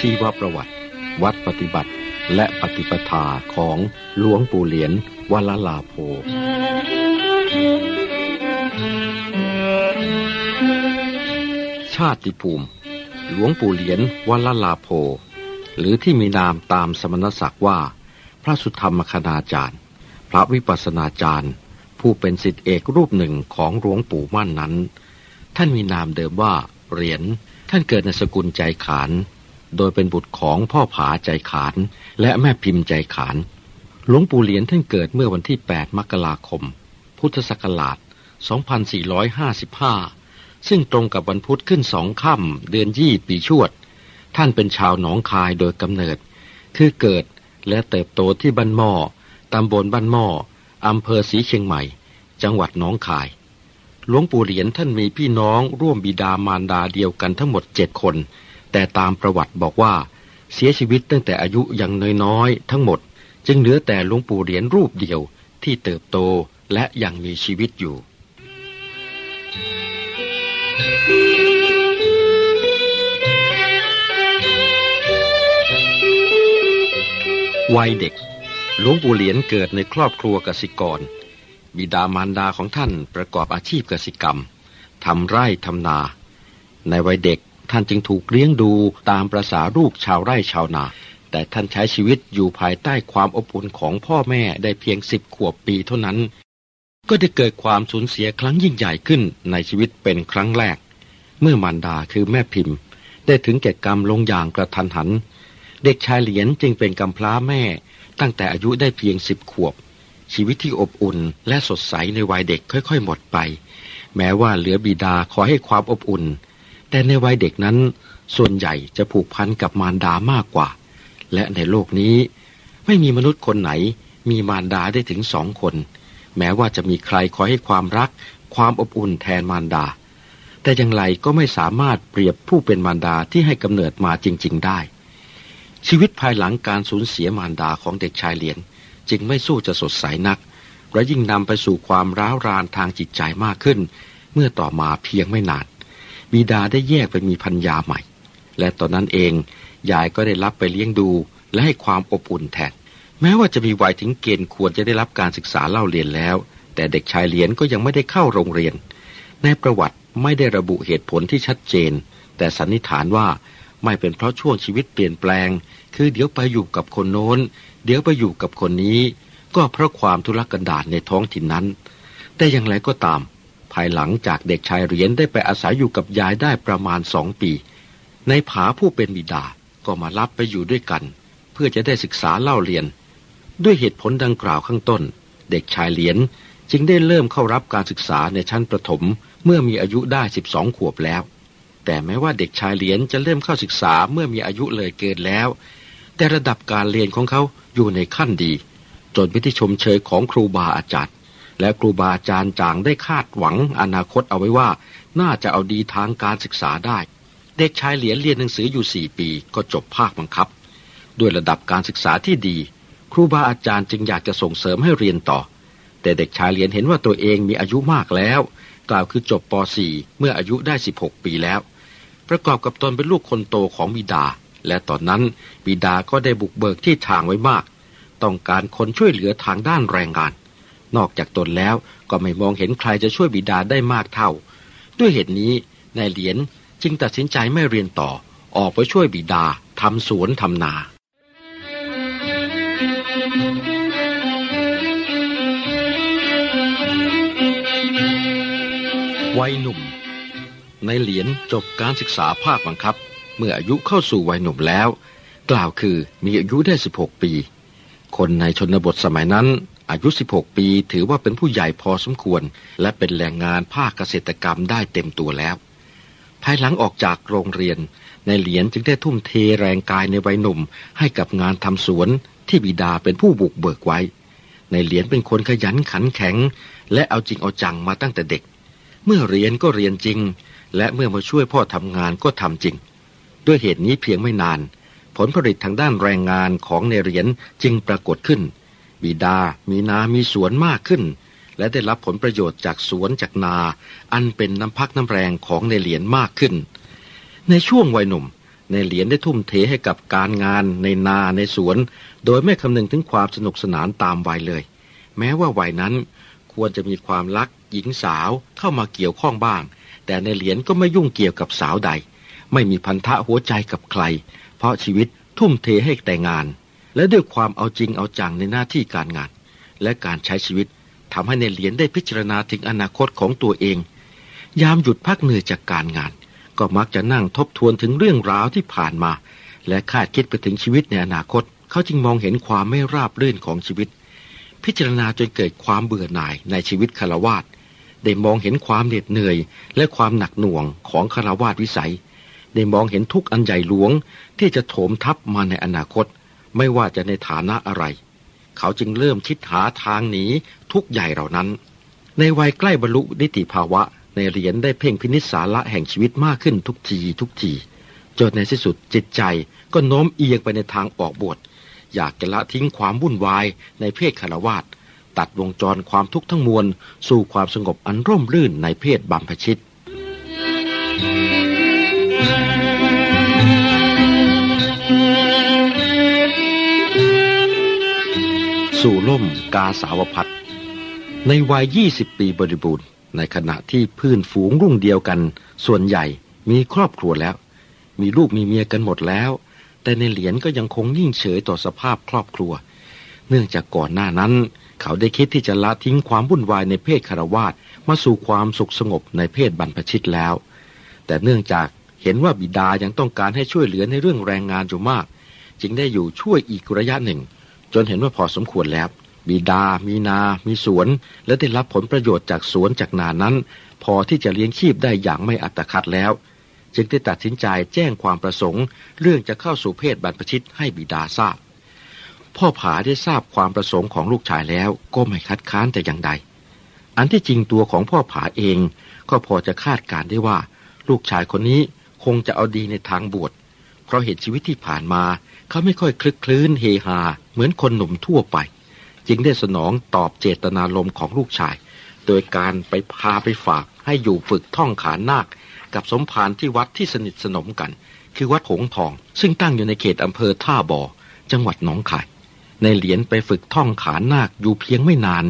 ชีวประวัติ วัดปฏิบัติ และปฏิปทาของหลวงปู่เหรียญวัลลาโพชาติภูมิ หลวงปู่เหรียญวัลลาโพ หรือที่มีนามตามสมณศักดิ์ว่า พระสุธรรมคณาจารย์ พระวิปัสสนาจารย์ ผู้เป็นสิทธิเอกรูปหนึ่งของหลวงปู่มั่นนั้น ท่านมีนามเดิมว่าเหรียญท่านเกิดในสกุลใจขาน โดยเป็นบุตรของพ่อผาใจขาน และแม่พิมพ์ใจขาน หลวงปู่เหรียญท่านเกิดเมื่อวันที่ 8 มกราคม พุทธศักราช 2455 ซึ่งตรงกับวันพุธขึ้นสองค่ำเดือนยี่ปีชวด ท่านเป็นชาวหนองคายโดยกำเนิด คือเกิดและเติบโตที่บ้านหม้อตำบลบ้านหม้ออำเภอศรีเชียงใหม่ จังหวัดหนองคาย หลวงปู่เหรียญท่านมีพี่น้องร่วมบิดามารดาเดียวกันทั้งหมดเจ็ดคน แต่ตามประวัติบอกว่า เสียชีวิตตั้งแต่อายุยังน้อยๆ ทั้งหมด จึงเหลือแต่หลวงปู่เหรียญรูปเดียวที่เติบโตและยังมีชีวิตอยู่วัยเด็ก หลวงปู่เหรียญเกิดในครอบครัวกสิกร บิดามารดาของท่านประกอบอาชีพกสิกรรม ทำไร่ทำนา ในวัยเด็ก ท่านจึงถูกเลี้ยงดูตามประษาลูกชาวไร่ชาวนา แต่ท่านใช้ชีวิตอยู่ภายใต้ความอบอุ่นของพ่อแม่ได้เพียงสิบขวบปีเท่านั้น ก็ได้เกิดความสูญเสียครั้งยิ่งใหญ่ขึ้นในชีวิตเป็นครั้งแรก เมื่อมารดาคือแม่พิมพ์ ได้ถึงแก่กรรมลงอย่างกระทันหัน เด็กชายเหรียญจึงเป็นกำพร้าแม่ ตั้งแต่อายุได้เพียงสิบขวบ ชีวิตที่อบอุ่นและสดใสในวัยเด็กค่อย ๆ หมดไป แม้ว่าเหลือบิดาขอให้ความอบอุ่น แต่ในวัยเด็กนั้น ส่วนใหญ่จะผูกพันกับมารดามากกว่า และในโลกนี้ ไม่มีมนุษย์คนไหน มีมารดาได้ถึงสองคน แม้ว่าจะมีใครขอยให้ความรัก ความอบอุ่นแทนมารดา แต่อย่างไรก็ไม่สามารถเปรียบผู้เป็นมารดาที่ให้กำเนิดมาจริง ๆ ได้ ชีวิตภายหลังการสูญเสียมารดาของเด็กชายเหรียญจึงไม่สู้จะสดใสนักและยิ่งนำไปสู่ความร้าวรานทางจิตใจมากขึ้น เมื่อต่อมาเพียงไม่นาน บิดาได้แยกไปมีพัญญาใหม่ และตอนนั้นเองยายก็ได้รับไปเลี้ยงดู และให้ความอบอุ่นแทน แม้ว่าจะมีวัยถึงเกณฑ์ควรจะได้รับการศึกษาเล่าเรียนแล้ว แต่เด็กชายเหรียญก็ยังไม่ได้เข้าโรงเรียน ในประวัติไม่ได้ระบุเหตุผลที่ชัดเจน แต่สันนิษฐานว่าไม่เป็นเพราะช่วงชีวิตเปลี่ยนแปลง คือเดี๋ยวไปอยู่กับคนโน้น เดี๋ยวไปอยู่กับคนนี้ ก็เพราะความทุรกันดารในท้องถิ่นนั้น แต่อย่างไรก็ตาม ภายหลังจากเด็กชายเหรียญได้ไปอาศัยอยู่กับยายได้ประมาณสองปี ในผาผู้เป็นบิดาก็มารับไปอยู่ด้วยกัน เพื่อจะได้ศึกษาเล่าเรียน ด้วยเหตุผลดังกล่าวข้างต้น เด็กชายเหรียญจึงได้เริ่มเข้ารับการศึกษาในชั้นประถมเมื่อมีอายุได้สิบสองขวบแล้ว แต่แม้ว่าเด็กชายเหรียญจะเริ่มเข้าศึกษาเมื่อมีอายุเลยเกินแล้ว แต่ระดับการเรียนของเขาอยู่ในขั้นดี จนเป็นที่ชมเชยของครูบาอาจารย์ และครูบาอาจารย์จางได้คาดหวังอนาคตเอาไว้ว่า น่าจะเอาดีทางการศึกษาได้ เด็กชายเหรียญเรียนหนังสืออยู่สี่ปีก็จบภาคบังคับ ด้วยระดับการศึกษาที่ดี ครูบาอาจารย์จึงอยากจะส่งเสริมให้เรียนต่อ แต่เด็กชายเหรียญเห็นว่าตัวเองมีอายุมากแล้ว กล่าวคือจบป .4 เมื่ออายุได้ 16 ปีแล้ว ประกอบกับตนเป็นลูกคนโตของบิดา และตอนนั้นบิดาก็ได้บุกเบิกที่ทางไว้มาก ต้องการคนช่วยเหลือทางด้านแรงงาน นอกจากตนแล้วก็ไม่มองเห็นใครจะช่วยบิดาได้มากเท่า ด้วยเหตุนี้นายเหรียญจึงตัดสินใจไม่เรียนต่อ ออกไปช่วยบิดาทำสวนทำนาวัยหนุ่ม ในเหรียญจบการศึกษาภาคบังคับ เมื่ออายุเข้าสู่วัยหนุ่มแล้ว กล่าวคือมีอายุได้ 16 ปี คนในชนบทสมัยนั้น อายุ 16 ปีถือว่าเป็นผู้ใหญ่พอสมควร และเป็นแรงงานภาคเกษตรกรรมได้เต็มตัวแล้ว ภายหลังออกจากโรงเรียน ในเหรียญจึงได้ทุ่มเทแรงกายในวัยหนุ่ม ให้กับงานทำสวนที่บิดาเป็นผู้บุกเบิกไว้ ในเหรียญเป็นคนขยันขันแข็ง และเอาจริงเอาจังมาตั้งแต่เด็ก เมื่อเรียนก็เรียนจริง และเมื่อมาช่วยพ่อทำงานก็ทำจริง ด้วยเหตุนี้เพียงไม่นาน ผลผลิตทางด้านแรงงานของในเหรียญจึงปรากฏขึ้น บิดา มีนา มีสวนมากขึ้น และได้รับผลประโยชน์จากสวนจากนา อันเป็นน้ำพักน้ำแรงของในเหรียญมากขึ้น ในช่วงวัยหนุ่ม ในเหรียญได้ทุ่มเทให้กับการงานในนาในสวน โดยไม่คำนึงถึงความสนุกสนานตามวัยเลย แม้ว่าวัยนั้นควรจะมีความรักหญิงสาวเข้ามาเกี่ยวข้องบ้าง แต่ในเหรียญก็ไม่ยุ่งเกี่ยวกับสาวใด ไม่มีพันธะหัวใจกับใคร เพราะชีวิตทุ่มเทให้แต่งาน และด้วยความเอาจริงเอาจังในหน้าที่การงาน และการใช้ชีวิตทำให้ในเหรียญได้พิจารณาถึงอนาคตของตัวเอง ยามหยุดพักเหนื่อยจากการงาน ก็มักจะนั่งทบทวนถึงเรื่องราวที่ผ่านมา และคาดคิดไปถึงชีวิตในอนาคต เขาจึงมองเห็นความไม่ราบรื่นของชีวิต พิจารณาจนเกิดความเบื่อหน่ายในชีวิตคารวาสได้มองเห็นความเหน็ดเหนื่อย และความหนักหน่วงของคารวาสวิสัย ได้มองเห็นทุกอันใหญ่หลวงที่จะโถมทับมาในอนาคต ไม่ว่าจะในฐานะอะไร เขาจึงเริ่มคิดหาทางหนีทุกใหญ่เหล่านั้น ในวัยใกล้บรรลุนิติภาวะ ในเหรียญได้เพ่งพินิษสาระแห่งชีวิตมากขึ้นทุกทีทุกทีจนในที่สุดจิตใจก็โน้มเอียงไปในทางออกบวชอยากจะละทิ้งความวุ่นวายในเพศคารวาสตัดวงจรความทุกข์ทั้งมวล สู่ความสงบอันร่มรื่นในเพศบัมพชิต สู่ล่มกาสาวพัดในวัย 20 ปีบริบูรณ์ ในขณะที่พื้นฝูงรุ่งเดียวกัน ส่วนใหญ่มีครอบครัวแล้ว มีลูกมีเมียกันหมดแล้ว แต่ในเหรียญก็ยังคงยิ่งเฉยต่อสภาพครอบครัว เนื่องจากก่อนหน้านั้น เขาได้คิดที่จะละทิ้งความวุ่นวายในเพศคารวาสมาสู่ความสุขสงบในเพศบรรพชิตแล้ว แต่เนื่องจากเห็นว่าบิดายังต้องการให้ช่วยเหลือในเรื่องแรงงานอยู่มาก จึงได้อยู่ช่วยอีกระยะหนึ่ง จนเห็นว่าพอสมควรแล้วบิดา มีนา มีสวน และได้รับผลประโยชน์จากสวนจากนานั้น พอที่จะเลี้ยงชีพได้อย่างไม่อัตคัดแล้ว จึงได้ตัดสินใจแจ้งความประสงค์ เรื่องจะเข้าสู่เพศบรรพชิตให้บิดาทราบ พ่อผาได้ทราบความประสงค์ของลูกชายแล้วก็ไม่คัดค้านแต่อย่างใด อันที่จริงตัวของพ่อผาเอง ก็พอจะคาดการได้ว่า ลูกชายคนนี้คงจะเอาดีในทางบวชเพราะเหตุชีวิตที่ผ่านมา เขาไม่ค่อยคลึกคลื้นเฮฮา เหมือนคนหนุ่มทั่วไป จึงได้สนองตอบเจตนารมณ์ของลูกชาย โดยการไปพาไปฝากให้อยู่ฝึกท่องขานนาค กับสมภารที่วัดที่สนิทสนมกัน คือวัดหงทอง ซึ่งตั้งอยู่ในเขตอำเภอท่าบ่อจังหวัดหนองคาย ในเหรียญไปฝึกท่องขานนาคอยู่เพียงไม่นาน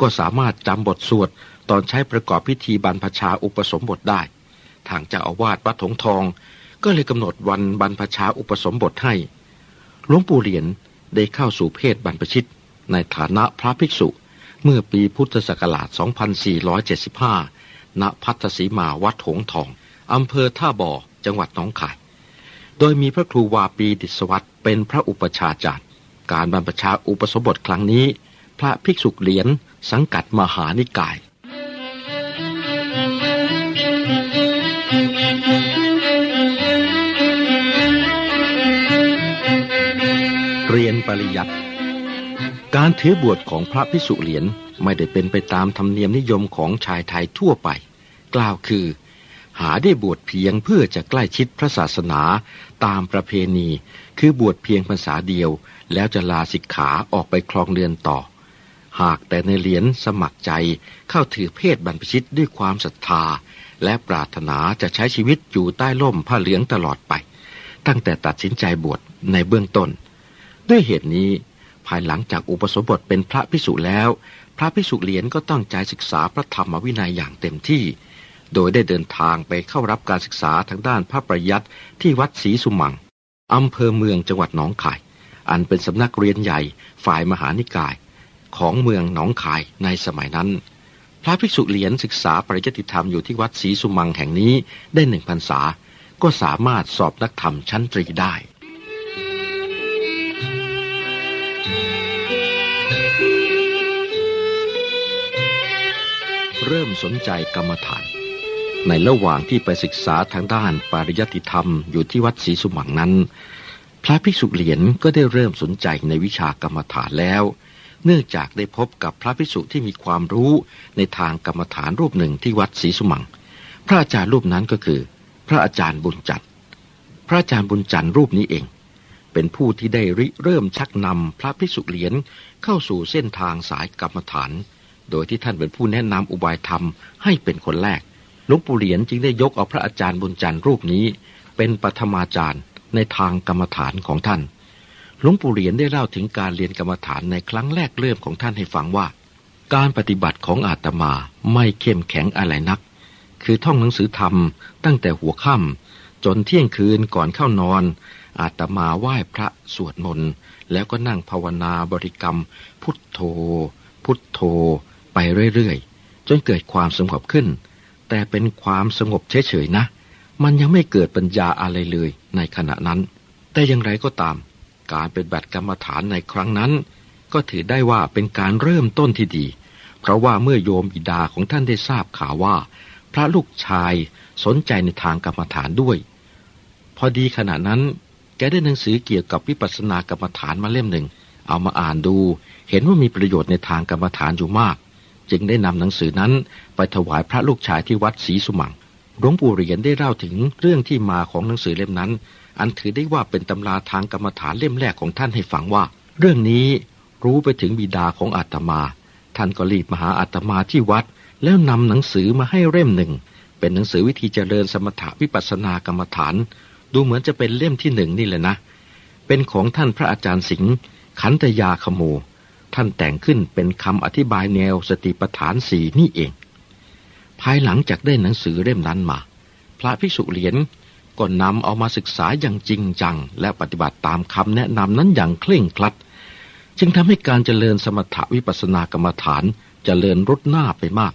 ก็สามารถจำบทสวดตอนใช้ประกอบพิธีบรรพชาอุปสมบทได้ ทางเจ้าอาวาสวัดหงทอง ก็เลยกำหนดวันบรรพชาอุปสมบทให้ หลวงปู่เหรียญได้เข้าสู่เพศบรรพชิต ในฐานะพระภิกษุ เมื่อปีพุทธศักราช 2475 ณ พัทสีมาวัดหงทอง อำเภอท่าบ่อ จังหวัดหนองคาย โดยมีพระครูวาปีดิศวัตรเป็นพระอุปชาจารย์ การบรรพชาอุปสมบทครั้งนี้ พระภิกษุเหรียญสังกัดมหานิกาย เรียนปริยัติการถือบวชของพระพิสุเหรียญไม่ได้เป็นไปตามธรรมเนียมนิยมของชายไทยทั่วไป กล่าวคือ หาได้บวชเพียงเพื่อจะใกล้ชิดพระศาสนาตามประเพณี คือบวชเพียงพรรษาเดียว แล้วจะลาสิกขาออกไปคลองเรือนต่อ หากแต่ในเหรียญสมัครใจเข้าถือเพศบรรพชิตด้วยความศรัทธา และปรารถนาจะใช้ชีวิตอยู่ใต้ร่มผ้าเหลืองตลอดไป ตั้งแต่ตัดสินใจบวชในเบื้องต้น ด้วยเหตุนี้ ภายหลังจากอุปสมบทเป็นพระพิสุแล้ว พระพิสุเหรียญก็ตั้งใจศึกษาพระธรรมวินัยอย่างเต็มที่ โดยได้เดินทางไปเข้ารับการศึกษาทางด้านพระประยัติที่วัดศรีสุมังอำเภอเมืองจังหวัดหนองคาย อันเป็นสำนักเรียนใหญ่ฝ่ายมหานิกาย ของเมืองหนองคายในสมัยนั้น พระภิกษุเหรียญศึกษาปริยัติธรรมอยู่ที่วัดศรีสุมังแห่งนี้ได้หนึ่งพรรษา ก็สามารถสอบนักธรรมชั้นตรีได้ เริ่มสนใจกรรมฐาน ในระหว่างที่ไปศึกษาทางด้านปริยัติธรรมอยู่ที่วัดศรีสุมังนั้น พระภิกษุเหรียญก็ได้เริ่มสนใจในวิชากรรมฐานแล้ว เนื่องจากได้พบกับพระภิกษุที่มีความรู้ในทางกรรมฐานรูปหนึ่งที่วัดศรีสุมัง พระอาจารย์รูปนั้นก็คือ พระอาจารย์บุญจันทร์พระอาจารย์บุญจันทร์รูปนี้เอง เป็นผู้ที่ได้ริเริ่มชักนำพระภิกษุเหรียญเข้าสู่เส้นทางสายกรรมฐาน โดยที่ท่านเป็นผู้แนะนำอุบายธรรมให้เป็นคนแรกหลวงปู่เหรียญจึงได้ยกเอาพระอาจารย์บุญจันทร์รูปนี้ เป็นปฐมาจารย์ในทางกรรมฐานของท่านหลวงปู่เหรียญได้เล่าถึงการเรียนกรรมฐานในครั้งแรกเริ่มของท่านให้ฟังว่า การปฏิบัติของอาตมาไม่เข้มแข็งอะไรนัก คือท่องหนังสือธรรมตั้งแต่หัวค่ำจนเที่ยงคืนก่อนเข้านอน อาตมาไหว้พระสวดมนต์แล้วก็นั่งภาวนาบริกรรม พุทโธ พุทโธ ไปเรื่อยๆ จนเกิดความสงบขึ้น แต่เป็นความสงบเฉยๆนะ มันยังไม่เกิดปัญญาอะไรเลยในขณะนั้น แต่อย่างไรก็ตาม การเป็นบัตกรรมฐานในครั้งนั้น ก็ถือได้ว่าเป็นการเริ่มต้นที่ดี เพราะว่าเมื่อโยมบิดาของท่านได้ทราบข่าวว่า พระลูกชายสนใจในทางกรรมฐานด้วย พอดีขณะนั้นแกได้หนังสือเกี่ยวกับวิปัสสนากรรมฐานมาเล่มหนึ่ง เอามาอ่านดู เห็นว่ามีประโยชน์ในทางกรรมฐานอยู่มาก จึงได้นำหนังสือนั้นไปถวายพระลูกชายที่วัดศรีสุมังหลวงปู่เหรียญได้เล่าถึงเรื่องที่มาของหนังสือเล่มนั้น อันถือได้ว่าเป็นตำราทางกรรมฐานเล่มแรกของท่านให้ฟังว่า เรื่องนี้รู้ไปถึงบิดาของอาตมา ท่านก็รีบมาหาอาตมาที่วัด แล้วนำหนังสือมาให้เล่มหนึ่ง เป็นหนังสือวิธีเจริญสมถะวิปัสสนากรรมฐาน ดูเหมือนจะเป็นเล่มที่หนึ่งนี่แหละนะ เป็นของท่านพระอาจารย์สิงห์ขันตยาขโม ท่านแต่งขึ้นเป็นคำอธิบายแนวสติปัฏฐานสี่นี่เอง ภายหลังจากได้หนังสือเล่มนั้นมา พระภิกษุเหรียญก็นำเอามาศึกษาอย่างจริงจัง และปฏิบัติตามคำแนะนำนั้นอย่างเคร่งครัด จึงทำให้การเจริญสมถวิปัสสนากรรมฐานเจริญรุดหน้าไปมาก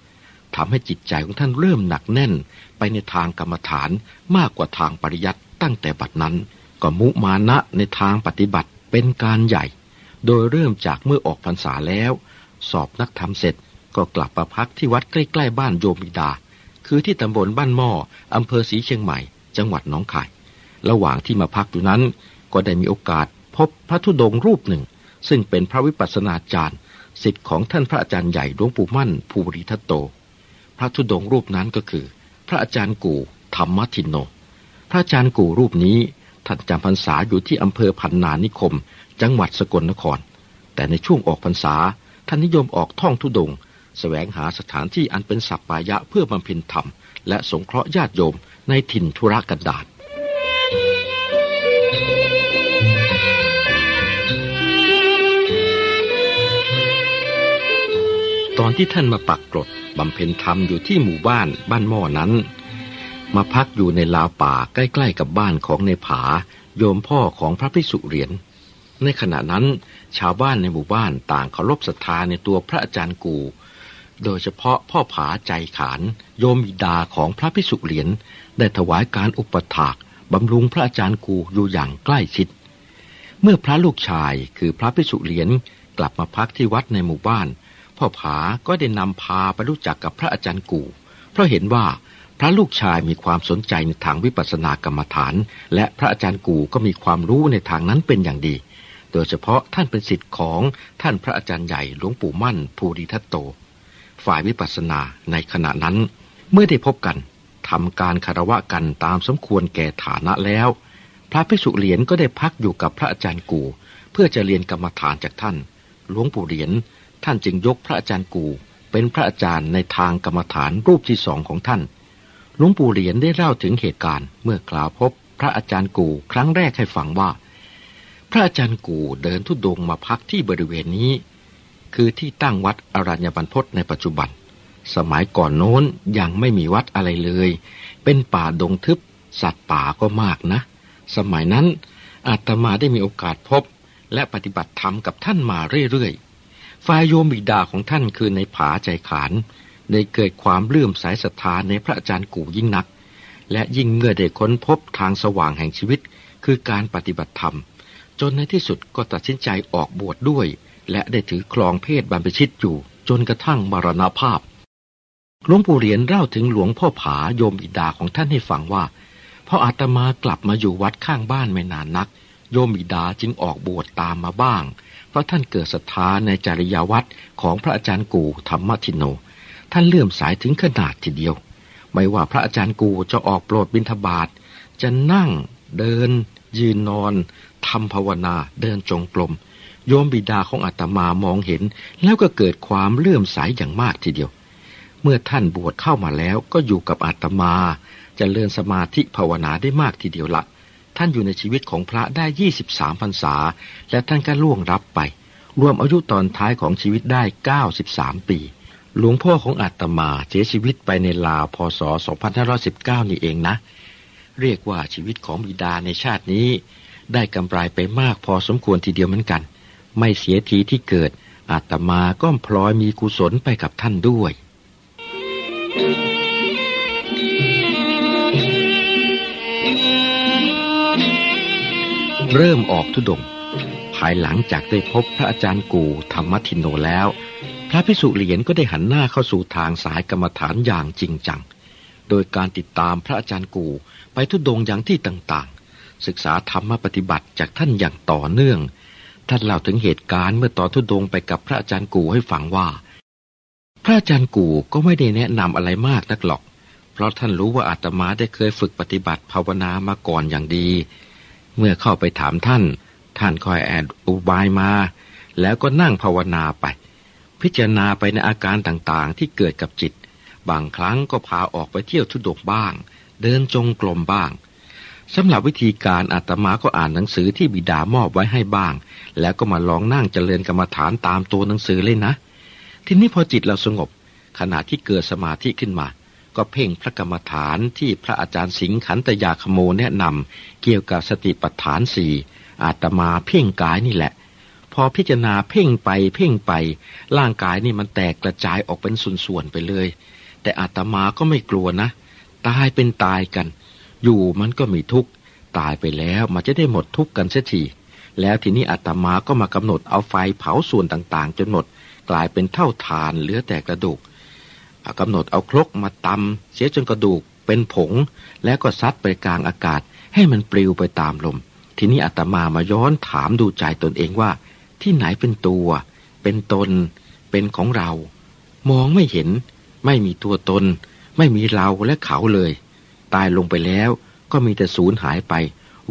ทำให้จิตใจของท่านเริ่มหนักแน่น ไปในทางกรรมฐานมากกว่าทางปริยัติตั้งแต่บัดนั้น ก็มุมานะในทางปฏิบัติเป็นการใหญ่ โดยเริ่มจากเมื่อออกพรรษาแล้ว สอบนักธรรมเสร็จก็กลับมาพักที่วัดใกล้ๆบ้านโยมิดา คือที่ตำบลบ้านหม้ออำเภอศรีเชียงใหม่ จังหวัดน้องคาย ระหว่างที่มาพักอยู่นั้น ก็ได้มีโอกาสพบพระธุดงรูปหนึ่ง ซึ่งเป็นพระวิปัสสนาจารย์สิทธิ์ของท่านพระอาจารย์ใหญ่หลวงปู่มั่นภูริทัตโต พระธุดงรูปนั้นก็คือ พระอาจารย์กู่ธรรมทินโน พระอาจารย์กู่รูปนี้ท่านจำพรรษาอยู่ที่อำเภอพันนานิคม จังหวัดสกลนคร แต่ในช่วงออกพรรษาท่านนิยมออกท่องทุดงสแสวงหาสถานที่อันเป็นสัปปายะเพื่อบำเพ็ญธรรม และสงเคราะห์ญาติโยมในถิ่นธุรกันดารตอนที่ท่านมาปักกรดบำเพ็ญธรรมอยู่ที่หมู่บ้านบ้านหม้อนั้น มาพักอยู่ในลาวป่าใกล้ๆกับบ้านของในผา โยมพ่อของพระพิสุเหรียญ ในขณะนั้น ชาวบ้านในหมู่บ้านต่างเคารพศรัทธาในตัวพระอาจารย์กู โดยเฉพาะพ่อผาใจขาน โยมบิดาของพระพิสุเหรียญได้ถวายการอุปถากบำรุงพระอาจารย์กูอยู่อย่างใกล้ชิด เมื่อพระลูกชายคือพระพิสุเหรียญกลับมาพักที่วัดในหมู่บ้าน พ่อผาก็ได้นำพาไปรู้จักกับพระอาจารย์กู เพราะเห็นว่าพระลูกชายมีความสนใจในทางวิปัสสนากรรมฐาน และพระอาจารย์กูก็มีความรู้ในทางนั้นเป็นอย่างดี โดยเฉพาะท่านเป็นสิทธิ์ของท่านพระอาจารย์ใหญ่หลวงปู่มั่นภูริทัตโต ฝ่ายวิปัสสนาในขณะนั้น เมื่อได้พบกันทำการคารวะกันตามสมควรแก่ฐานะแล้ว พระภิกษุเหรียญก็ได้พักอยู่กับพระอาจารย์กู เพื่อจะเรียนกรรมฐานจากท่าน หลวงปู่เหรียญท่านจึงยกพระอาจารย์กู เป็นพระอาจารย์ในทางกรรมฐานรูปที่สองของท่านหลวงปู่เหรียญได้เล่าถึงเหตุการณ์ เมื่อกล่าวพบพระอาจารย์กูครั้งแรกให้ฟังว่า พระอาจารย์กูเดินทุดงมาพักที่บริเวณนี้ คือที่ตั้งวัดอรัญญบรรพตในปัจจุบัน สมัยก่อนโน้นยังไม่มีวัดอะไรเลย เป็นป่าดงทึบ สัตว์ป่าก็มากนะ สมัยนั้นอาตมาได้มีโอกาสพบ และปฏิบัติธรรมกับท่านมาเรื่อยๆฝ่ายโยมบิดาของท่านคือในผาใจขานได้เกิดความเลื่อมสายศรัทธาในพระอาจารย์กู่ยิ่งนัก และยิ่งเมื่อได้ค้นพบทางสว่างแห่งชีวิต คือการปฏิบัติธรรม จนในที่สุดก็ตัดสินใจออกบวชดด้วย และได้ถือครองเพศบรรพชิตอยู่ จนกระทั่งมรณภาพหลวงปู่เหรียญเล่าถึงหลวงพ่อผาโยมอิดาของท่านให้ฟังว่าพออาตมากลับมาอยู่วัดข้างบ้านไม่นานนัก โยมอิดาจึงออกบวชตามมาบ้าง เพราะท่านเกิดศรัทธาในจริยวัดของพระอาจารย์กูธรรมทิโน ท่านเลื่อมสายถึงขนาดทีเดียว ไม่ว่าพระอาจารย์กูจะออกโปรดบิณฑบาตจะนั่ง เดิน ยืนนอน ทำภาวนาเดินจงกรมโยมบิดาของอาตมามองเห็น แล้วก็เกิดความเลื่อมสายอย่างมากทีเดียว เมื่อท่านบวชเข้ามาแล้วก็อยู่กับอาตมาจะเลื่อนสมาธิภาวนาได้มากทีเดียวละ ท่านอยู่ในชีวิตของพระได้ยี่สิบสามพรรษา และท่านก็ล่วงรับไป รวมอายุตอนท้ายของชีวิตได้เก้าสิบสามปี หลวงพ่อของอาตมาเสียชีวิตไปในลาวพศ 2519 นี่เองนะ เรียกว่าชีวิตของบิดาในชาตินี้ ได้กำไรไปมากพอสมควรทีเดียวเหมือนกัน ไม่เสียทีที่เกิด อาตมาก็พลอยมีกุศลไปกับท่านด้วย เริ่มออกทุดง ภายหลังจากได้พบพระอาจารย์กูธรรมทินโนแล้ว พระพิสุเหรียญก็ได้หันหน้าเข้าสู่ทางสายกรรมฐานอย่างจริงจัง โดยการติดตามพระอาจารย์กูไปทุดงอย่างที่ต่าง ศึกษาธรรมปฏิบัติจากท่านอย่างต่อเนื่อง ท่านเล่าถึงเหตุการณ์เมื่อตอนทุดงไปกับพระอาจารย์กูให้ฟังว่า พระอาจารย์กูก็ไม่ได้แนะนำอะไรมากนักหรอก เพราะท่านรู้ว่าอาตมาได้เคยฝึกปฏิบัติภาวนามาก่อนอย่างดี เมื่อเข้าไปถามท่าน ท่านคอยแอดอุบายมา แล้วก็นั่งภาวนาไป พิจารณาไปในอาการต่างๆ ที่เกิดกับจิต บางครั้งก็พาออกไปเที่ยวทุดงบ้าง เดินจงกรมบ้าง สำหรับวิธีการอาตมาก็อ่านหนังสือที่บิดามอบไว้ให้บ้าง แล้วก็มาลองนั่งเจริญกรรมฐานตามตัวหนังสือเลยนะ ทีนี้พอจิตเราสงบ ขณะที่เกิดสมาธิขึ้นมา ก็เพ่งพระกรรมฐานที่พระอาจารย์สิงขันตยาคโมแนะนำเกี่ยวกับสติปัฏฐานสี่อาตมาเพ่งกายนี่แหละ พอพิจารณาเพ่งไปเพ่งไป ร่างกายนี่มันแตกกระจายออกเป็นส่วนๆไปเลย แต่อาตมาก็ไม่กลัวนะ ตายเป็นตายกัน อยู่มันก็มีทุกข์ ตายไปแล้วมันจะได้หมดทุกข์กันเสียทีแล้วทีนี้อาตมาก็มากำหนดเอาไฟเผาส่วนต่างๆ จนหมด กลายเป็นเท่าทานเหลือแต่กระดูกกำหนดเอาครกมาตำเสียจนกระดูกเป็นผง แล้วก็ซัดไปกลางอากาศ ให้มันปลิวไปตามลม ทีนี้อาตมามาย้อนถามดูใจตนเองว่า ที่ไหนเป็นตัว เป็นตน เป็นของเรา มองไม่เห็น ไม่มีตัวตน ไม่มีเราและเขาเลย ตายลงไปแล้วก็มีแต่สูญหายไป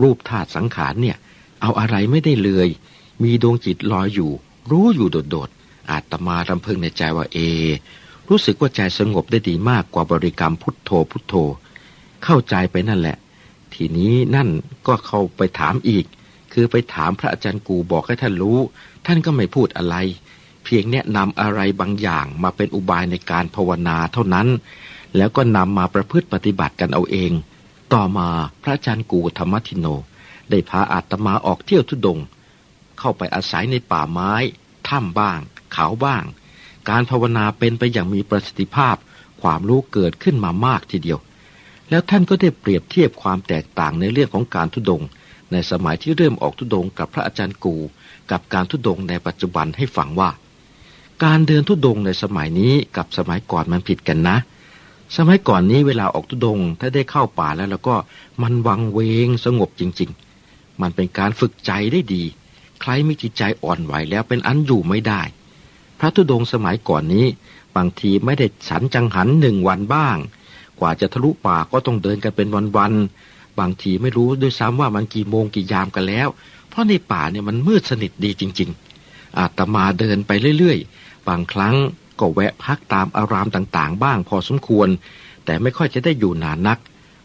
รูปธาตุสังขารเนี่ย เอาอะไรไม่ได้เลย มีดวงจิตลอยอยู่ รู้อยู่โดดๆ อาตมารำพึงในใจว่าเอ รู้สึกว่าใจสงบได้ดีมากกว่าบริกรรมพุทโธพุทโธ เข้าใจไปนั่นแหละ ทีนี้นั่นก็เข้าไปถามอีก คือไปถามพระอาจารย์กูบอกให้ท่านรู้ ท่านก็ไม่พูดอะไร เพียงแนะนำอะไรบางอย่างมาเป็นอุบายในการภาวนาเท่านั้น แล้วก็นำมาประพฤติปฏิบัติกันเอาเอง ต่อมาพระอาจารย์กูธรรมทิโน ได้พาอาตมาออกเที่ยวทุดง เข้าไปอาศัยในป่าไม้ ถ้ำบ้าง เขาบ้าง การภาวนาเป็นไปอย่างมีประสิทธิภาพ ความรู้เกิดขึ้นมามากทีเดียว แล้วท่านก็ได้เปรียบเทียบความแตกต่างในเรื่องของการทุดง ในสมัยที่เริ่มออกทุดงกับพระอาจารย์กู กับการทุดงในปัจจุบันให้ฟังว่า การเดินทุดงในสมัยนี้กับสมัยก่อนมันผิดกันนะ สมัยก่อนนี้เวลาออกทุดง ถ้าได้เข้าป่าแล้วแล้วก็มันวังเวงสงบจริง ๆ มันเป็นการฝึกใจได้ดี ใครมีจิตใจอ่อนไหวแล้วเป็นอันอยู่ไม่ได้ พระธุดงสมัยก่อนนี้ บางทีไม่ได้ฉันจังหันหนึ่งวันบ้าง กว่าจะทะลุป่าก็ต้องเดินกันเป็นวันๆ บางทีไม่รู้ด้วยซ้ำว่ามันกี่โมงกี่ยามกันแล้ว เพราะในป่าเนี่ยมันมืดสนิทดีจริง ๆ อาตมาเดินไปเรื่อยๆ บางครั้ง ก็แวะพักตามอารามต่างๆ บ้างพอสมควร แต่ไม่ค่อยจะได้อยู่นานนัก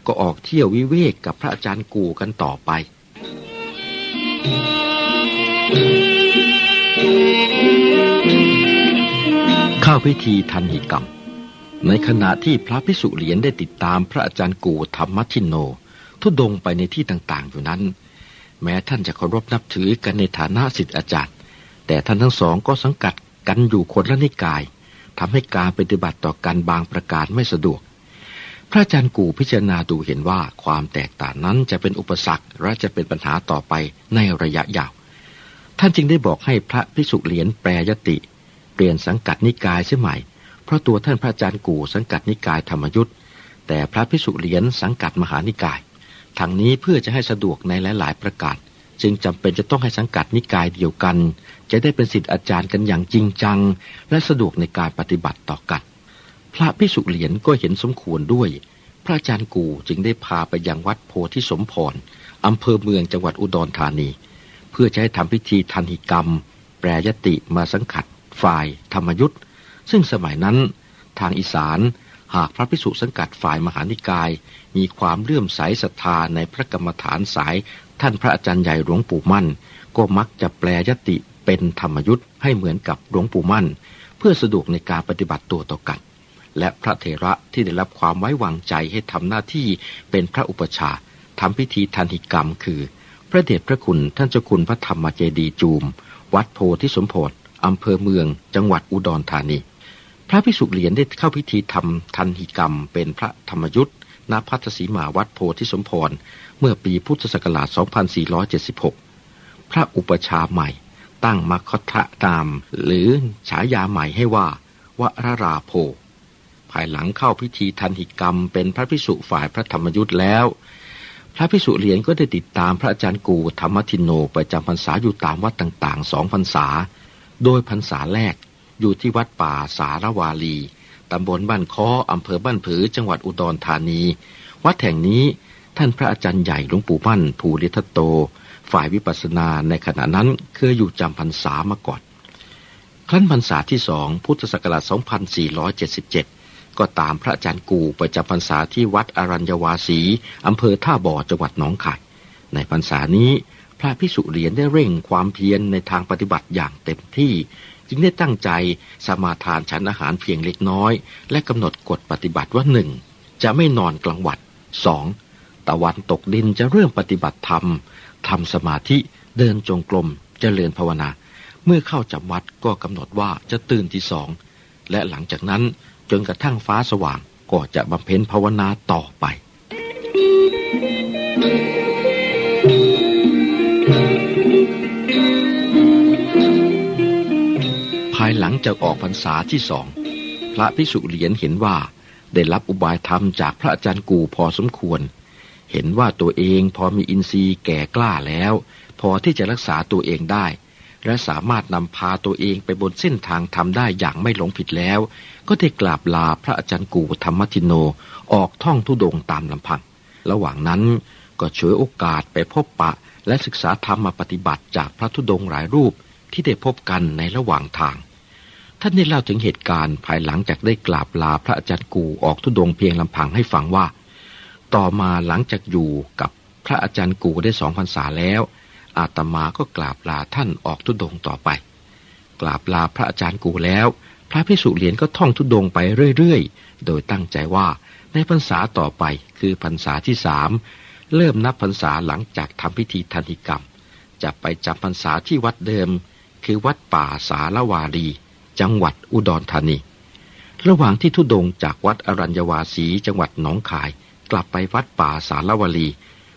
ก็ออกเที่ยววิเวกกับพระอาจารย์กูกันต่อไป เข้าพิธีทันหิกรรม ในขณะที่พระพิสุเหรียญได้ติดตามพระอาจารย์กูธรรมชินโน ทุดงไปในที่ต่างๆ อยู่นั้น แม้ท่านจะเคารพนับถือกันในฐานะสิทธิอาจารย์ แต่ท่านทั้งสองก็สังกัดกันอยู่คนละนิกาย ทำให้การปฏิบัติต่อกันบางประการไม่สะดวก พระอาจารย์กูพิจารณาดูเห็นว่าความแตกต่างนั้นจะเป็นอุปสรรคและจะเป็นปัญหาต่อไปในระยะยาว ท่านจึงได้บอกให้พระพิสุเหรียญแปรยติ เปลี่ยนสังกัดนิกายเสียใหม่ เพราะตัวท่านพระอาจารย์กูสังกัดนิกายธรรมยุทธ์แต่พระพิสุเหรียญสังกัดมหานิกายทางนี้เพื่อจะให้สะดวกในหลาย ๆ ประการ จึงจำเป็นจะต้องให้สังกัดนิกายเดียวกัน จะได้เป็นสิทธิอาจารย์กันอย่างจริงจัง และสะดวกในการปฏิบัติต่อกัน พระพิสุเหรียญก็เห็นสมควรด้วย พระอาจารย์กูจึงได้พาไปยังวัดโพธิสมพรอำเภอเมืองจังหวัดอุดรธานี เพื่อจะให้ทำพิธีทันหิกรรม แปรยติมาสังขัด ฝ่าย ธรรมยุทธ์ซึ่งสมัยนั้น ทางอีสานหากพระพิสุสังกัดฝ่ายมหานิกาย มีความเลื่อมใสศรัทธาในพระกรรมฐานสาย ท่านพระอาจารย์ใหญ่หลวงปู่มั่น ก็มักจะแปลยติเป็นธรรมยุทธ์ให้เหมือนกับหลวงปู่มั่น เพื่อสะดวกในการปฏิบัติตัวต่อกัน และพระเถระที่ได้รับความไว้วางใจให้ทำหน้าที่เป็นพระอุปชาทำพิธีทันหิกรรม คือ พระเดชพระคุณท่านเจ้าคุณพระธรรมเจดีจูม วัดโพธิสมโพธิอำเภอเมือง จังหวัดอุดรธานี พระพิสุเหรียญได้เข้าพิธีทำทันหิกรรม เป็นพระธรรมยุทธ์ ณพัทสีมาวัดโพธิสมพร เมื่อปีพุทธศักราช 2476 พระอุปชาใหม่ ตั้งมัคทะตาม หรือฉายาใหม่ให้ว่าวรราโพ ภายหลังเข้าพิธีทันหิกรรมเป็นพระพิสุฝ่ายพระธรรมยุทธ์แล้ว พระพิสุเหรียญก็ได้ติดตามพระอาจารย์กูธรรมทินโนไปจำพรรษาอยู่ตามวัดต่างๆสองพรรษา โดยพรรษาแรกอยู่ที่วัดป่าสารวาลี ตำบลบ้านค้ออำเภอบ้านผือ จังหวัดอุดรธานี วัดแห่งนี้ท่านพระอาจารย์ใหญ่หลวงปู่มั่นภูริทัตโต ฝ่ายวิปัสสนาในขณะนั้นเคยอยู่จำพรรษามาก่อน ครั้นพรรษาที่สองพุทธศักราช 2477 ก็ตามพระอาจารย์กูไปจำพรรษาที่วัดอรัญญวาสีอำเภอท่าบ่อจังหวัดหนองคาย ในพรรษานี้พระพิสุเหรียญได้เร่งความเพียรในทางปฏิบัติอย่างเต็มที่ จึงได้ตั้งใจสมาทานฉันอาหารเพียงเล็กน้อย และกำหนดกฎปฏิบัติว่าหนึ่งจะไม่นอนกลางวันสองตะวันตกดินจะเริ่มปฏิบัติธรรมทำสมาธิเดินจงกรมเจริญภาวนา เมื่อเข้าจำวัดก็กำหนดว่าจะตื่นที่สองและหลังจากนั้นจนกระทั่งฟ้าสว่างก็จะบำเพ็ญภาวนาต่อไปายหลังจากออกพรรษาที่สอง พระพิสุเหรียญเห็นว่าได้รับอุบายธรรมจากพระอาจารย์กูพอสมควร เห็นว่าตัวเองพอมีอินทรีย์แก่กล้าแล้ว พอที่จะรักษาตัวเองได้ และสามารถนำพาตัวเองไปบนเส้นทางทำได้อย่างไม่หลงผิดแล้ว ก็ได้กราบลาพระอาจารย์กูธรรมทินโนออกท่องทุดงตามลำพัง ระหว่างนั้นก็ช่วยโอกาสไปพบปะและศึกษาธรรมมาปฏิบัติจากพระธุดงหลายรูปที่ได้พบกันในระหว่างทาง ท่านได้เล่าถึงเหตุการณ์ภายหลังจากได้กราบลาพระอาจารย์กูออกทุดงเพียงลำพังให้ฟังว่า ต่อมาหลังจากอยู่กับพระอาจารย์กูได้สองพรรษาแล้ว อาตมาก็กราบลาท่านออกทุดงต่อไป กราบลาพระอาจารย์กูแล้ว พระพิสุเหรียญก็ท่องทุดงไปเรื่อยๆ โดยตั้งใจว่าในพรรษาต่อไปคือพรรษาที่สามเริ่มนับพรรษาหลังจากทำพิธีทันติกรรม จะไปจำพรรษาที่วัดเดิม คือวัดป่าสารวารี จังหวัดอุดรธานี ระหว่างที่ทุดงจากวัดอรัญญวาสีจังหวัดหนองคาย กลับไปวัดป่าสารวลี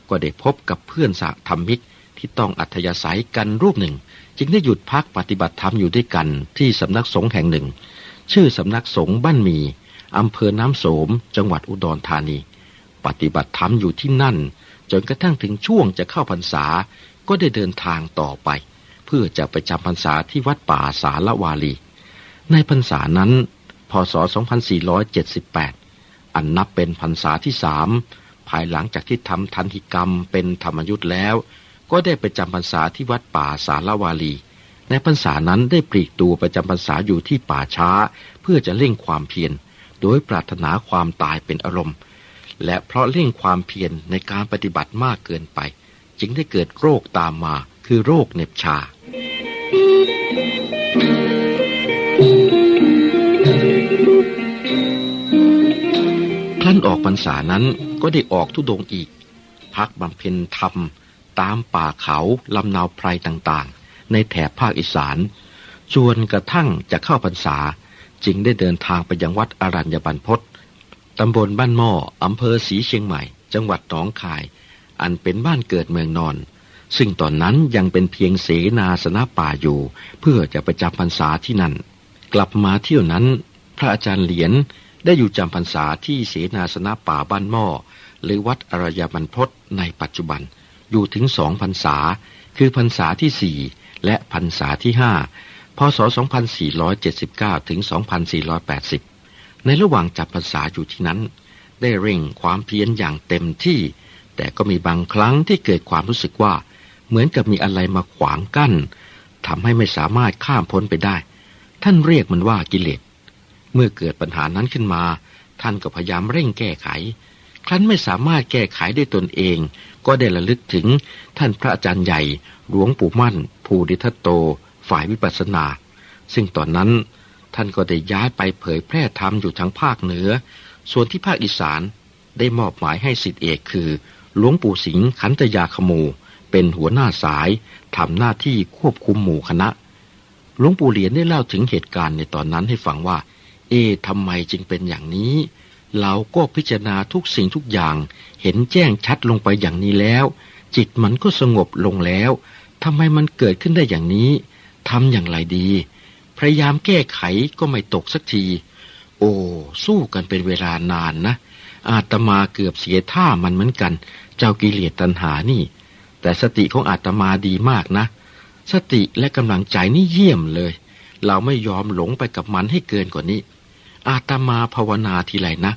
ก็ได้พบกับเพื่อนสะธรรมิกที่ต้องอัธยาศัยกันรูปหนึ่ง จึงได้หยุดพักปฏิบัติธรรมอยู่ด้วยกันที่สำนักสงฆ์แห่งหนึ่ง ชื่อสำนักสงฆ์บ้านมีอำเภอน้ำโสม จังหวัดอุดรธานี ปฏิบัติธรรมอยู่ที่นั่น จนกระทั่งถึงช่วงจะเข้าพรรษา ก็ได้เดินทางต่อไป เพื่อจะไปจำพรรษาที่วัดป่าสารวาลี ในพรรษานั้น พศ 2478 อันนับเป็นพรรษาที่สามภายหลังจากที่ทำทันทิกรรมเป็นธรรมยุทธ์แล้ว ก็ได้ไปจำพรรษาที่วัดป่าสารวาลี ในพรรษานั้นได้ปลีกตัวไปจำพรรษาอยู่ที่ป่าช้า เพื่อจะเร่งความเพียร โดยปรารถนาความตายเป็นอารมณ์ และเพราะเร่งความเพียรในการปฏิบัติมากเกินไป จึงได้เกิดโรคตามมาคือโรคเน็บชา ครั้นออกพรรษานั้นก็ได้ออกทุดงอีก พักบำเพ็ญธรรม ตามป่าเขาลำนาวไพรต่างๆ ในแถบภาคอีสาน จวนกระทั่งจะเข้าพรรษาจึงได้เดินทางไปยังวัดอรัญญบันพศตำบลบ้านหม้ออำเภอศรีเชียงใหม่ จังหวัดหนองคาย อันเป็นบ้านเกิดเมืองนอน ซึ่งตอนนั้นยังเป็นเพียงเสนาสนะป่าอยู่ เพื่อจะไปจำพรรษาที่นั่น กลับมาเที่ยวนั้น พระอาจารย์เหรียญได้อยู่จำพรรษาที่เสนาสนะป่าบ้านหม้อ หรือวัดอรยบรรพศในปัจจุบัน อยู่ถึงสองพรรษา คือพรรษาที่สี่และพรรษาที่ห้าพศ 2479 ถึง 2480 ในระหว่างจับพรรษาอยู่ที่นั้น ได้เร่งความเพียรอย่างเต็มที่ แต่ก็มีบางครั้งที่เกิดความรู้สึกว่า เหมือนกับมีอะไรมาขวางกั้นทำให้ไม่สามารถข้ามพ้นไปได้ ท่านเรียกมันว่ากิเลส เมื่อเกิดปัญหานั้นขึ้นมา ท่านก็พยายามเร่งแก้ไข ครั้นไม่สามารถแก้ไขได้ตนเอง ก็ได้ระลึกถึงท่านพระอาจารย์ใหญ่ หลวงปู่มั่น ภูริทัตโต ฝ่ายวิปัสสนา ซึ่งตอนนั้นท่านก็ได้ย้ายไปเผยแพร่ธรรมอยู่ทางภาคเหนือ ส่วนที่ภาคอีสานได้มอบหมายให้สิทธิเอกคือ หลวงปู่สิงห์ขันตยาขมู เป็นหัวหน้าสายทำหน้าที่ควบคุมหมู่คณะ หลวงปู่เหรียญได้เล่าถึงเหตุการณ์ในตอนนั้นให้ฟังว่า เอ๊ทำไมจึงเป็นอย่างนี้ เราก็พิจารณาทุกสิ่งทุกอย่าง เห็นแจ้งชัดลงไปอย่างนี้แล้ว จิตมันก็สงบลงแล้วทำไมมันเกิดขึ้นได้อย่างนี้ทำอย่างไรดี พยายามแก้ไขก็ไม่ตกสักที โอ้สู้กันเป็นเวลานานนะ อาตมาเกือบเสียท่ามันเหมือนกัน เจ้ากิเลสตัณหานี่ แต่สติของอาตมาดีมากนะ สติและกำลังใจนี่เยี่ยมเลย เราไม่ยอมหลงไปกับมันให้เกินกว่านี้ อาตมาภาวนาทีไรนะ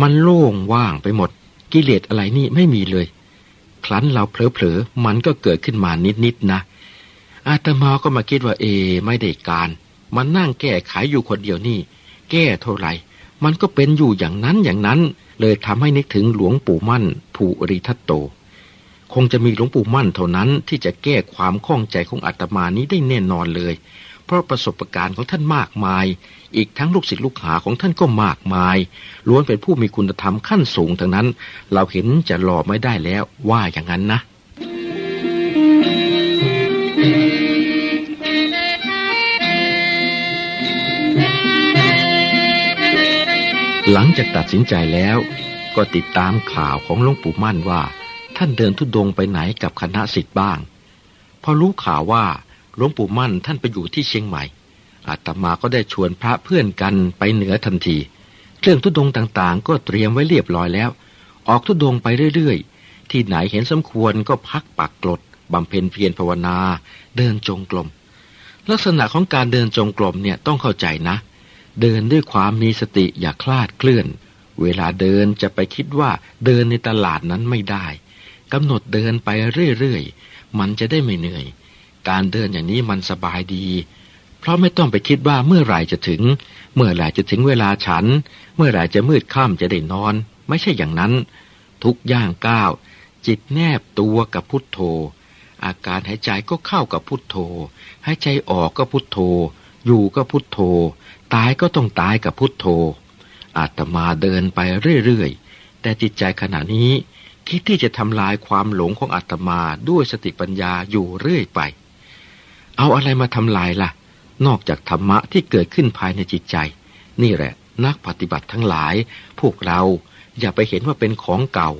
มันโล่งว่างไปหมด กิเลสอะไรนี่ไม่มีเลย ครั้นเราเผลอๆ มันก็เกิดขึ้นมานิดๆนะ อาตมาก็มาคิดว่าเอ ไม่ได้การ มันนั่งแก้ไขอยู่คนเดียวนี่ แก้เท่าไหร่ มันก็เป็นอยู่อย่างนั้นอย่างนั้น เลยทำให้นึกถึงหลวงปู่มั่น ภูริทัตโต คงจะมีหลวงปู่มั่นเท่านั้นที่จะแก้ความข้องใจของอาตมานี้ได้แน่นอนเลย เพราะประสบการณ์ของท่านมากมาย อีกทั้งลูกศิษย์ลูกหาของท่านก็มากมาย ล้วนเป็นผู้มีคุณธรรมขั้นสูงทั้งนั้น เราเห็นจะหล่อไม่ได้แล้วว่าอย่างนั้นนะหลังจากตัดสินใจแล้วก็ติดตามข่าวของหลวงปู่มั่นว่า ท่านเดินทุดงไปไหนกับคณะสิทธิ์บ้าง พอรู้ข่าวว่าหลวงปู่มั่นท่านไปอยู่ที่เชียงใหม่อาตมาก็ได้ชวนพระเพื่อนกันไปเหนือทันที เครื่องทุดงต่างๆ ก็เตรียมไว้เรียบร้อยแล้ว ออกทุดงไปเรื่อยๆ ที่ไหนเห็นสมควรก็พักปักกลดบำเพ็ญเพียรภาวนา เดินจงกรมลักษณะของการเดินจงกรมเนี่ยต้องเข้าใจนะ เดินด้วยความมีสติอย่าคลาดเคลื่อน เวลาเดินจะไปคิดว่าเดินในตลาดนั้นไม่ได้ กำหนดเดินไปเรื่อยๆ มันจะได้ไม่เหนื่อย การเดินอย่างนี้มันสบายดี เพราะไม่ต้องไปคิดว่าเมื่อไหร่จะถึง เมื่อไหร่จะถึงเวลาฉัน เมื่อไหร่จะมืดค่ำจะได้นอน ไม่ใช่อย่างนั้น ทุกย่างก้าว จิตแนบตัวกับพุทโธ อาการหายใจก็เข้ากับพุทโธ หายใจออกก็พุทโธ อยู่ก็พุทโธ ตายก็ต้องตายกับพุทโธอาตมาเดินไปเรื่อยๆ แต่จิตใจขณะนี้ คิดที่จะทำลายความหลงของอาตมาด้วยสติปัญญาอยู่เรื่อยไป เอาอะไรมาทำลายละ่ะ นอกจากธรรมะที่เกิดขึ้นภายในจิตใจ นี่แหละ นักปฏิบัติทั้งหลาย พวกเราอย่าไปเห็นว่าเป็นของเก่า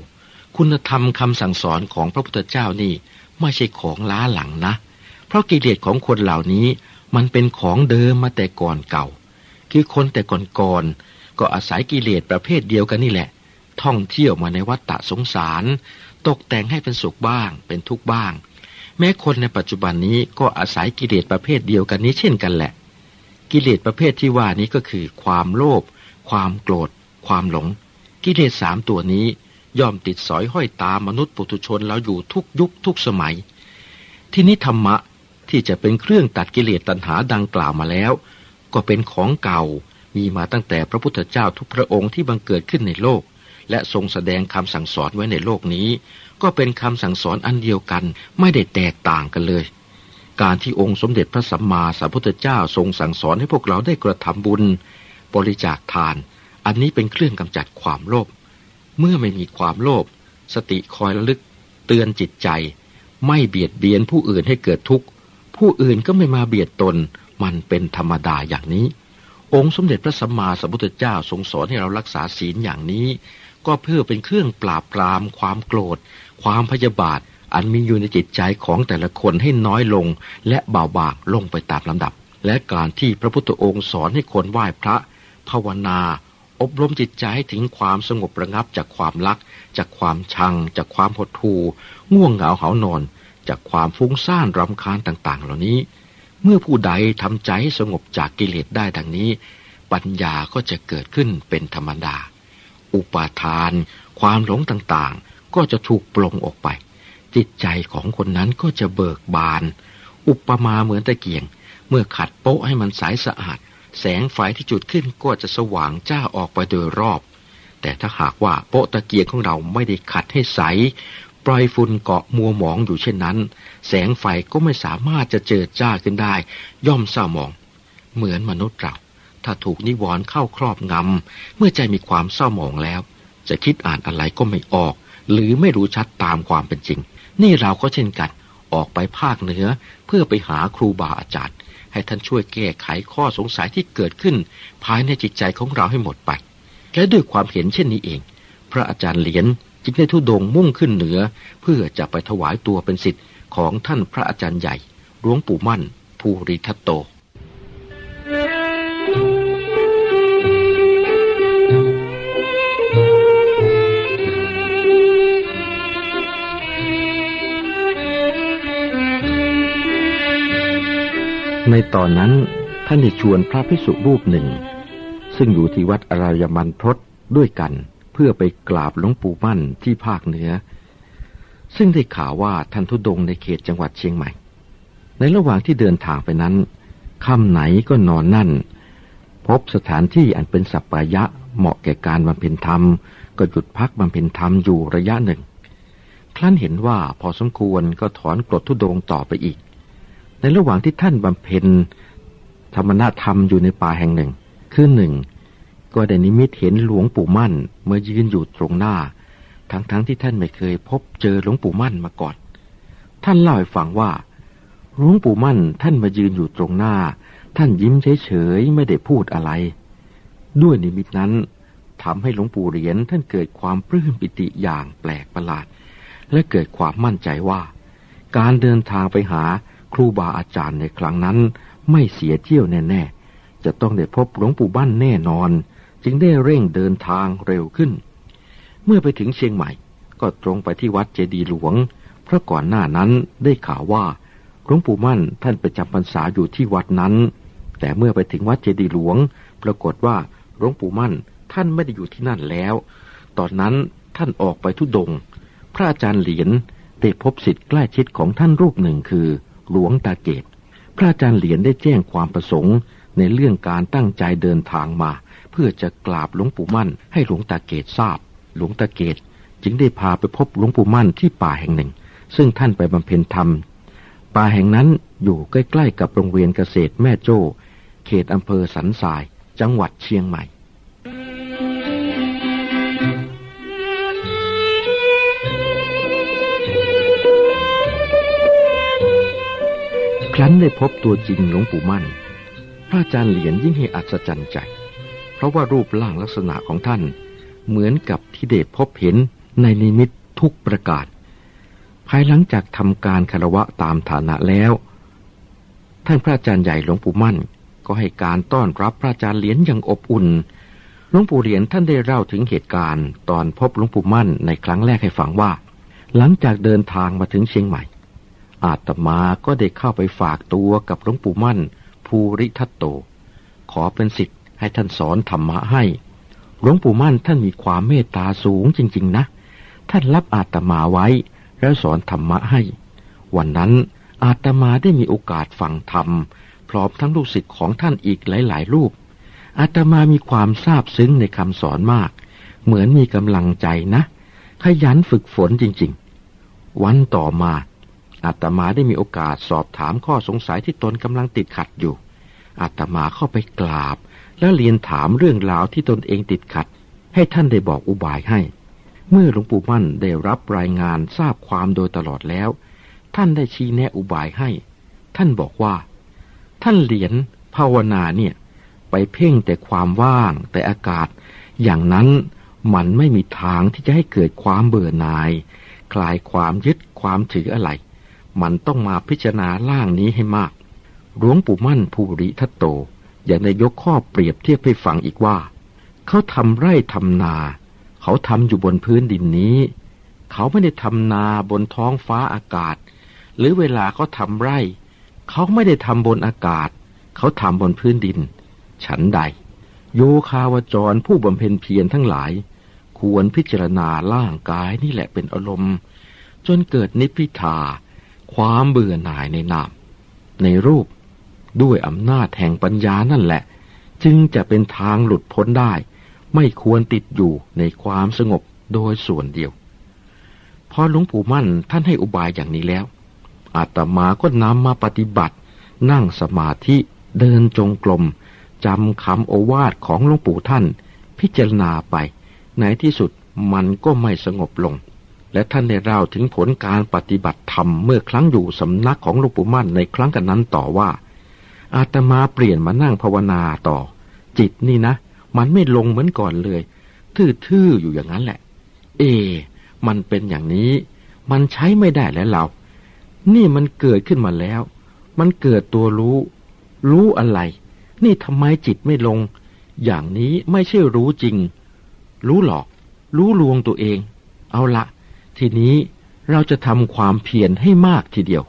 คุณธรรมคำสั่งสอนของพระพุทธเจ้านี่ ไม่ใช่ของล้าหลังนะ เพราะกิเลสของคนเหล่านี้ มันเป็นของเดิมมาแต่ก่อนเก่า คือคนแต่ก่อนๆก็อาศัยกิเลสประเภทเดียวกันนี่แหละ ท่องเที่ยวมาในวัฏฏะสงสาร ตกแต่งให้เป็นสุขบ้าง เป็นทุกข์บ้าง แม้คนในปัจจุบันนี้ก็อาศัยกิเลสประเภทเดียวกันนี้เช่นกันแหละ กิเลสประเภทที่ว่านี้ก็คือ ความโลภความโกรธ ความหลง กิเลสสามตัวนี้ย่อมติดสอยห้อยตามมนุษย์ปุถุชนเราอยู่ทุกยุคทุกสมัย ที่นี้ธรรมะที่จะเป็นเครื่องตัดกิเลสตัณหาดังกล่าวมาแล้ว ก็เป็นของเก่ามีมาตั้งแต่พระพุทธเจ้าทุกพระองค์ที่บังเกิดขึ้นในโลก และทรงแสดงคำสั่งสอนไว้ในโลกนี้ ก็เป็นคำสั่งสอนอันเดียวกันไม่ได้แตกต่างกันเลย การที่องค์สมเด็จพระสัมมาสัมพุทธเจ้าทรงสั่งสอนให้พวกเราได้กระทำบุญ บริจาคทาน อันนี้เป็นเครื่องกำจัดความโลภเมื่อไม่มีความโลภสติคอยระลึก เตือนจิตใจ ไม่เบียดเบียนผู้อื่นให้เกิดทุกข์ ผู้อื่นก็ไม่มาเบียดตน มันเป็นธรรมดาอย่างนี้ องค์สมเด็จพระสัมมาสัมพุทธเจ้าทรงสอนให้เรารักษาศีลอย่างนี้ ก็เพื่อเป็นเครื่องปราบปราม ความโกรธ ความพยาบาท อันมีอยู่ในจิตใจของแต่ละคนให้น้อยลง และเบาบางลงไปตามลำดับ และการที่พระพุทธองค์สอนให้คนไหว้พระ ภาวนา อบรมจิตใจให้ถึงความสงบระงับจากความรัก จากความชัง จากความหดหู่ง่วงเหงาเหานอน จากความฟุ้งซ่านรำคาญต่างๆ เหล่านี้ เมื่อผู้ใดทำใจสงบจากกิเลสได้ดังนี้ ปัญญาก็จะเกิดขึ้นเป็นธรรมดา อุปาทาน ความหลงต่างๆ ก็จะถูกปลงออกไป จิตใจของคนนั้นก็จะเบิกบาน อุปมาเหมือนตะเกียง เมื่อขัดโป๊ะให้มันใสสะอาด แสงไฟที่จุดขึ้นก็จะสว่างจ้าออกไปโดยรอบ แต่ถ้าหากว่าโป๊ะตะเกียงของเราไม่ได้ขัดให้ใส ปล่อยฝุ่นเกาะมัวหมองอยู่เช่นนั้น แสงไฟก็ไม่สามารถจะเจิดจ้าขึ้นได้ ย่อมเศร้าหมอง เหมือนมนุษย์เรา ถ้าถูกนิวรณ์เข้าครอบงำ เมื่อใจมีความเศร้าหมองแล้ว จะคิดอ่านอะไรก็ไม่ออก หรือไม่รู้ชัดตามความเป็นจริง นี่เราก็เช่นกัน ออกไปภาคเหนือเพื่อไปหาครูบาอาจารย์ ให้ท่านช่วยแก้ไขข้อสงสัยที่เกิดขึ้น ภายในจิตใจของเราให้หมดไป และด้วยความเห็นเช่นนี้เอง พระอาจารย์เหรียญจึงได้ทุดงมุ่งขึ้นเหนือ เพื่อจะไปถวายตัวเป็นสิทธิ์ของท่านพระอาจารย์ใหญ่หลวงปู่มั่นภูริทัตโต ในตอนนั้นท่านได้ชวนพระภิกษุรูปหนึ่ง ซึ่งอยู่ที่วัดอรายมันพรตด้วยกัน เพื่อไปกราบหลวงปู่มั่นที่ภาคเหนือ ซึ่งได้ข่าวว่าท่านทุดงในเขตจังหวัดเชียงใหม่ ในระหว่างที่เดินทางไปนั้นค่ำไหนก็นอนนั่น พบสถานที่อันเป็นสัปปายะเหมาะแก่การบำเพ็ญธรรม ก็หยุดพักบำเพ็ญธรรมอยู่ระยะหนึ่ง ครั้นเห็นว่าพอสมควรก็ถอนกรดทุดงต่อไปอีก ในระหว่างที่ท่านบำเพ็ญธรรมนาธรรมอยู่ในป่าแห่งหนึ่ง คือหนึ่งก็ได้นิมิตเห็นหลวงปู่มั่นเมื่อยืนอยู่ตรงหน้า ทั้งๆทที่ท่านไม่เคยพบเจอหลวงปู่มั่นมาก่อน ท่านเล่าให้ฟังว่าหลวงปู่มั่นท่านมายืนอยู่ตรงหน้า ท่านยิ้มเฉยๆไม่ได้พูดอะไร ด้วยนิมิตนั้นทำให้หลวงปู่เหรียญท่านเกิดความปลื้มปิติอย่างแปลกประหลาด และเกิดความมั่นใจว่า การเดินทางไปหา ครูบาอาจารย์ในครั้งนั้นไม่เสียเที่ยวแน่ๆ จะต้องได้พบหลวงปู่บ้านแน่นอน จึงได้เร่งเดินทางเร็วขึ้น เมื่อไปถึงเชียงใหม่ ก็ตรงไปที่วัดเจดีหลวง เพราะก่อนหน้านั้นได้ข่าวว่าหลวงปู่มั่นท่านไปจำพรรษาอยู่ที่วัดนั้น แต่เมื่อไปถึงวัดเจดีหลวง ปรากฏว่าหลวงปู่มั่นท่านไม่ได้อยู่ที่นั่นแล้ว ตอนนั้นท่านออกไปทุดง พระอาจารย์เหรียญได้พบสิทธิ์ใกล้ชิดของท่านรูปหนึ่งคือ หลวงตาเกต พระอาจารย์เหรียญได้แจ้งความประสงค์ ในเรื่องการตั้งใจเดินทางมา เพื่อจะกราบหลวงปู่มั่น ให้หลวงตาเกตทราบ หลวงตาเกตจึงได้พาไปพบหลวงปู่มั่นที่ป่าแห่งหนึ่ง ซึ่งท่านไปบำเพ็ญธรรม ป่าแห่งนั้นอยู่ใกล้ๆกับโรงเรียนเกษตรแม่โจ้ เขตอำเภอสันทราย จังหวัดเชียงใหม่ ครั้นได้พบตัวจริงหลวงปู่มั่น พระอาจารย์เหรียญยิ่งให้อัศจรรย์ใจ เพราะว่ารูปร่างลักษณะของท่าน เหมือนกับที่เดชพบเห็นในนิมิตทุกประกาศ ภายหลังจากทำการคารวะตามฐานะแล้ว ท่านพระอาจารย์ใหญ่หลวงปู่มั่น ก็ให้การต้อนรับพระอาจารย์เหรียญอย่างอบอุ่นหลวงปู่เหรียญท่านได้เล่าถึงเหตุการณ์ ตอนพบหลวงปู่มั่นในครั้งแรกให้ฟังว่า หลังจากเดินทางมาถึงเชียงใหม่ อาตมาก็ได้เข้าไปฝากตัวกับหลวงปู่มั่น ภูริทัตโต ขอเป็นสิทธิ์ให้ท่านสอนธรรมะให้ หลวงปู่มั่นท่านมีความเมตตาสูงจริง ๆ นะ ท่านรับอาตมาไว้แล้วสอนธรรมะให้ วันนั้นอาตมาได้มีโอกาสฟังธรรม พร้อมทั้งลูกศิษย์ของท่านอีกหลาย ๆ รูป อาตมามีความซาบซึ้งในคำสอนมาก เหมือนมีกำลังใจนะ ขยันฝึกฝนจริง ๆ วันต่อมา อาตมาได้มีโอกาสสอบถามข้อสงสัยที่ตนกำลังติดขัดอยู่ อาตมาเข้าไปกราบ แล้วเรียนถามเรื่องราวที่ตนเองติดขัด ให้ท่านได้บอกอุบายให้ เมื่อหลวงปู่มั่นได้รับรายงานทราบความโดยตลอดแล้ว ท่านได้ชี้แนะอุบายให้ ท่านบอกว่า ท่านเหรียญภาวนาเนี่ย ไปเพ่งแต่ความว่างแต่อากาศ อย่างนั้นมันไม่มีทางที่จะให้เกิดความเบื่อหน่าย คลายความยึดความถืออะไร มันต้องมาพิจารณาล่างนี้ให้มาก หลวงปู่มั่นภูริทัตโตยังได้ยกข้อเปรียบเทียบให้ฟังอีกว่า เขาทำไร่ทำนา เขาทำอยู่บนพื้นดินนี้ เขาไม่ได้ทำนาบนท้องฟ้าอากาศ หรือเวลาเขาทำไร่ เขาไม่ได้ทำบนอากาศ เขาทำบนพื้นดิน ฉันใด โยคาวจรผู้บำเพ็ญเพียรทั้งหลาย ควรพิจารณาร่างกายนี่แหละเป็นอารมณ์ จนเกิดนิพพิทา ความเบื่อหน่ายในนาม ในรูปด้วยอำนาจแห่งปัญญานั่นแหละ จึงจะเป็นทางหลุดพ้นได้ ไม่ควรติดอยู่ในความสงบโดยส่วนเดียว พอหลวงปู่มั่นท่านให้อุบายอย่างนี้แล้ว อาตมาก็นำมาปฏิบัติ นั่งสมาธิเดินจงกรมจำคำโอวาทของหลวงปู่ท่าน พิจารณาไป ในที่สุดมันก็ไม่สงบลง และท่านได้เล่าถึงผลการปฏิบัติธรรมเมื่อครั้งอยู่สำนักของหลวงปู่มั่นในครั้งกันนั้นต่อว่า อาตมาเปลี่ยนมานั่งภาวนาต่อ จิตนี่นะ มันไม่ลงเหมือนก่อนเลย ทื่อๆอยู่อย่างนั้นแหละ เอ มันเป็นอย่างนี้ มันใช้ไม่ได้แล้วเรา นี่มันเกิดขึ้นมาแล้ว มันเกิดตัวรู้ รู้อะไร นี่ทำไมจิตไม่ลง อย่างนี้ไม่ใช่รู้จริง รู้หลอก รู้ลวงตัวเอง เอาละ ทีนี้เราจะทำความเพียรให้มากทีเดียว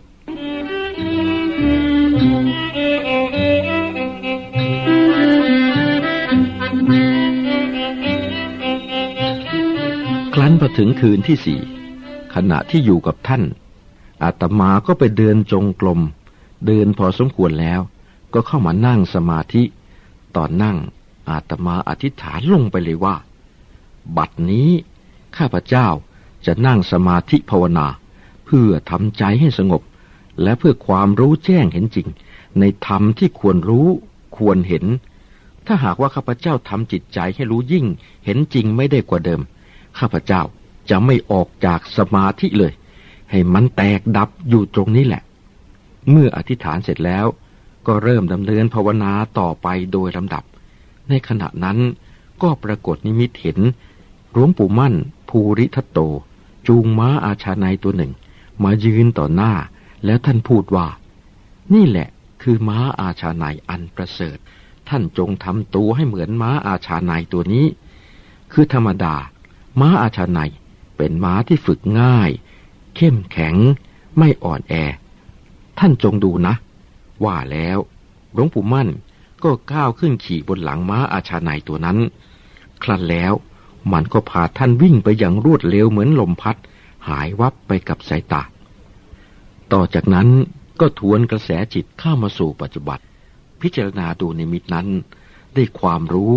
ครั้นพอถึงคืนที่สี่ขณะที่อยู่กับท่าน อาตมาก็ไปเดินจงกรมเดินพอสมควรแล้ว ก็เข้ามานั่งสมาธิ ตอนนั่งอาตมาอธิษฐานลงไปเลยว่า บัดนี้ข้าพเจ้า จะนั่งสมาธิภาวนา เพื่อทำใจให้สงบ และเพื่อความรู้แจ้งเห็นจริง ในธรรมที่ควรรู้ควรเห็น ถ้าหากว่าข้าพเจ้าทำจิตใจให้รู้ยิ่ง เห็นจริงไม่ได้กว่าเดิม ข้าพเจ้าจะไม่ออกจากสมาธิเลย ให้มันแตกดับอยู่ตรงนี้แหละ เมื่ออธิษฐานเสร็จแล้ว ก็เริ่มดำเนินภาวนาต่อไปโดยลำดับ ในขณะนั้นก็ปรากฏนิมิตเห็นหลวงปู่มั่นภูริทัตโต จูงม้าอาชาในตัวหนึ่ง มายืนต่อหน้า แล้วท่านพูดว่า นี่แหละคือม้าอาชาในอันประเสริฐ ท่านจงทำตัวให้เหมือนม้าอาชาในตัวนี้ คือธรรมดา ม้าอาชาในเป็นม้าที่ฝึกง่าย เข้มแข็ง ไม่อ่อนแอ ท่านจงดูนะ ว่าแล้วหลวงปู่มั่นก็ก้าวขึ้นขี่บนหลังม้าอาชาในตัวนั้น ครั้นแล้ว มันก็พาท่านวิ่งไปอย่างรวดเร็วเหมือนลมพัด หายวับไปกับสายตา ต่อจากนั้นก็ทวนกระแสจิตเข้ามาสู่ปัจจุบันพิจารณาดูในมิตนั้น ได้ความรู้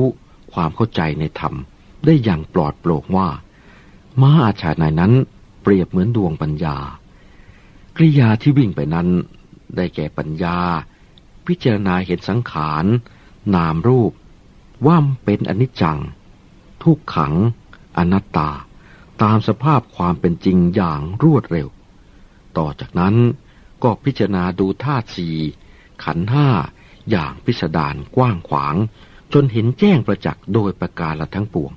ความเข้าใจในธรรม ได้อย่างปลอดโปร่งว่าม้าอาชาในนั้นเปรียบเหมือนดวงปัญญา กริยาที่วิ่งไปนั้น ได้แก่ปัญญา พิจารณาเห็นสังขาร นามรูป ว่าเป็นอนิจจัง ทุกขัง อนัตตา ตามสภาพความเป็นจริงอย่างรวดเร็ว ต่อจากนั้นก็พิจารณาดูธาตุสี่ขันห้าอย่างพิสดารกว้างขวาง จนเห็นแจ้งประจักษ์โดยประการละทั้งปวง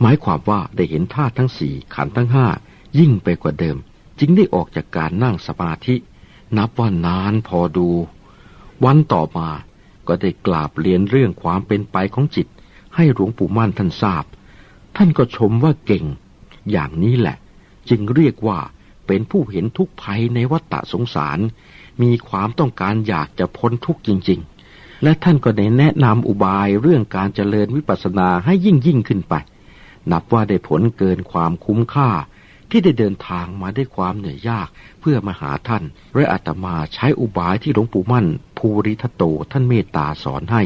หมายความว่าได้เห็นธาตุทั้งสี่ขันทั้งห้ายิ่งไปกว่าเดิม จึงได้ออกจากการนั่งสมาธิ นับว่านานพอดู วันต่อมาก็ได้กราบเรียนเรื่องความเป็นไปของจิต ให้หลวงปู่มั่นท่านทราบ ท่านก็ชมว่าเก่ง อย่างนี้แหละ จึงเรียกว่าเป็นผู้เห็นทุกภัยในวัฏสงสาร มีความต้องการอยากจะพ้นทุกข์จริง ๆ และท่านก็ได้แนะนำอุบายเรื่องการเจริญวิปัสสนาให้ยิ่งยิ่งขึ้นไป นับว่าได้ผลเกินความคุ้มค่า ที่ได้เดินทางมาด้วยความเหนื่อยยากเพื่อมาหาท่าน และอาตมาใช้อุบายที่หลวงปู่มั่น ภูริทัตโตท่านเมตตาสอนให้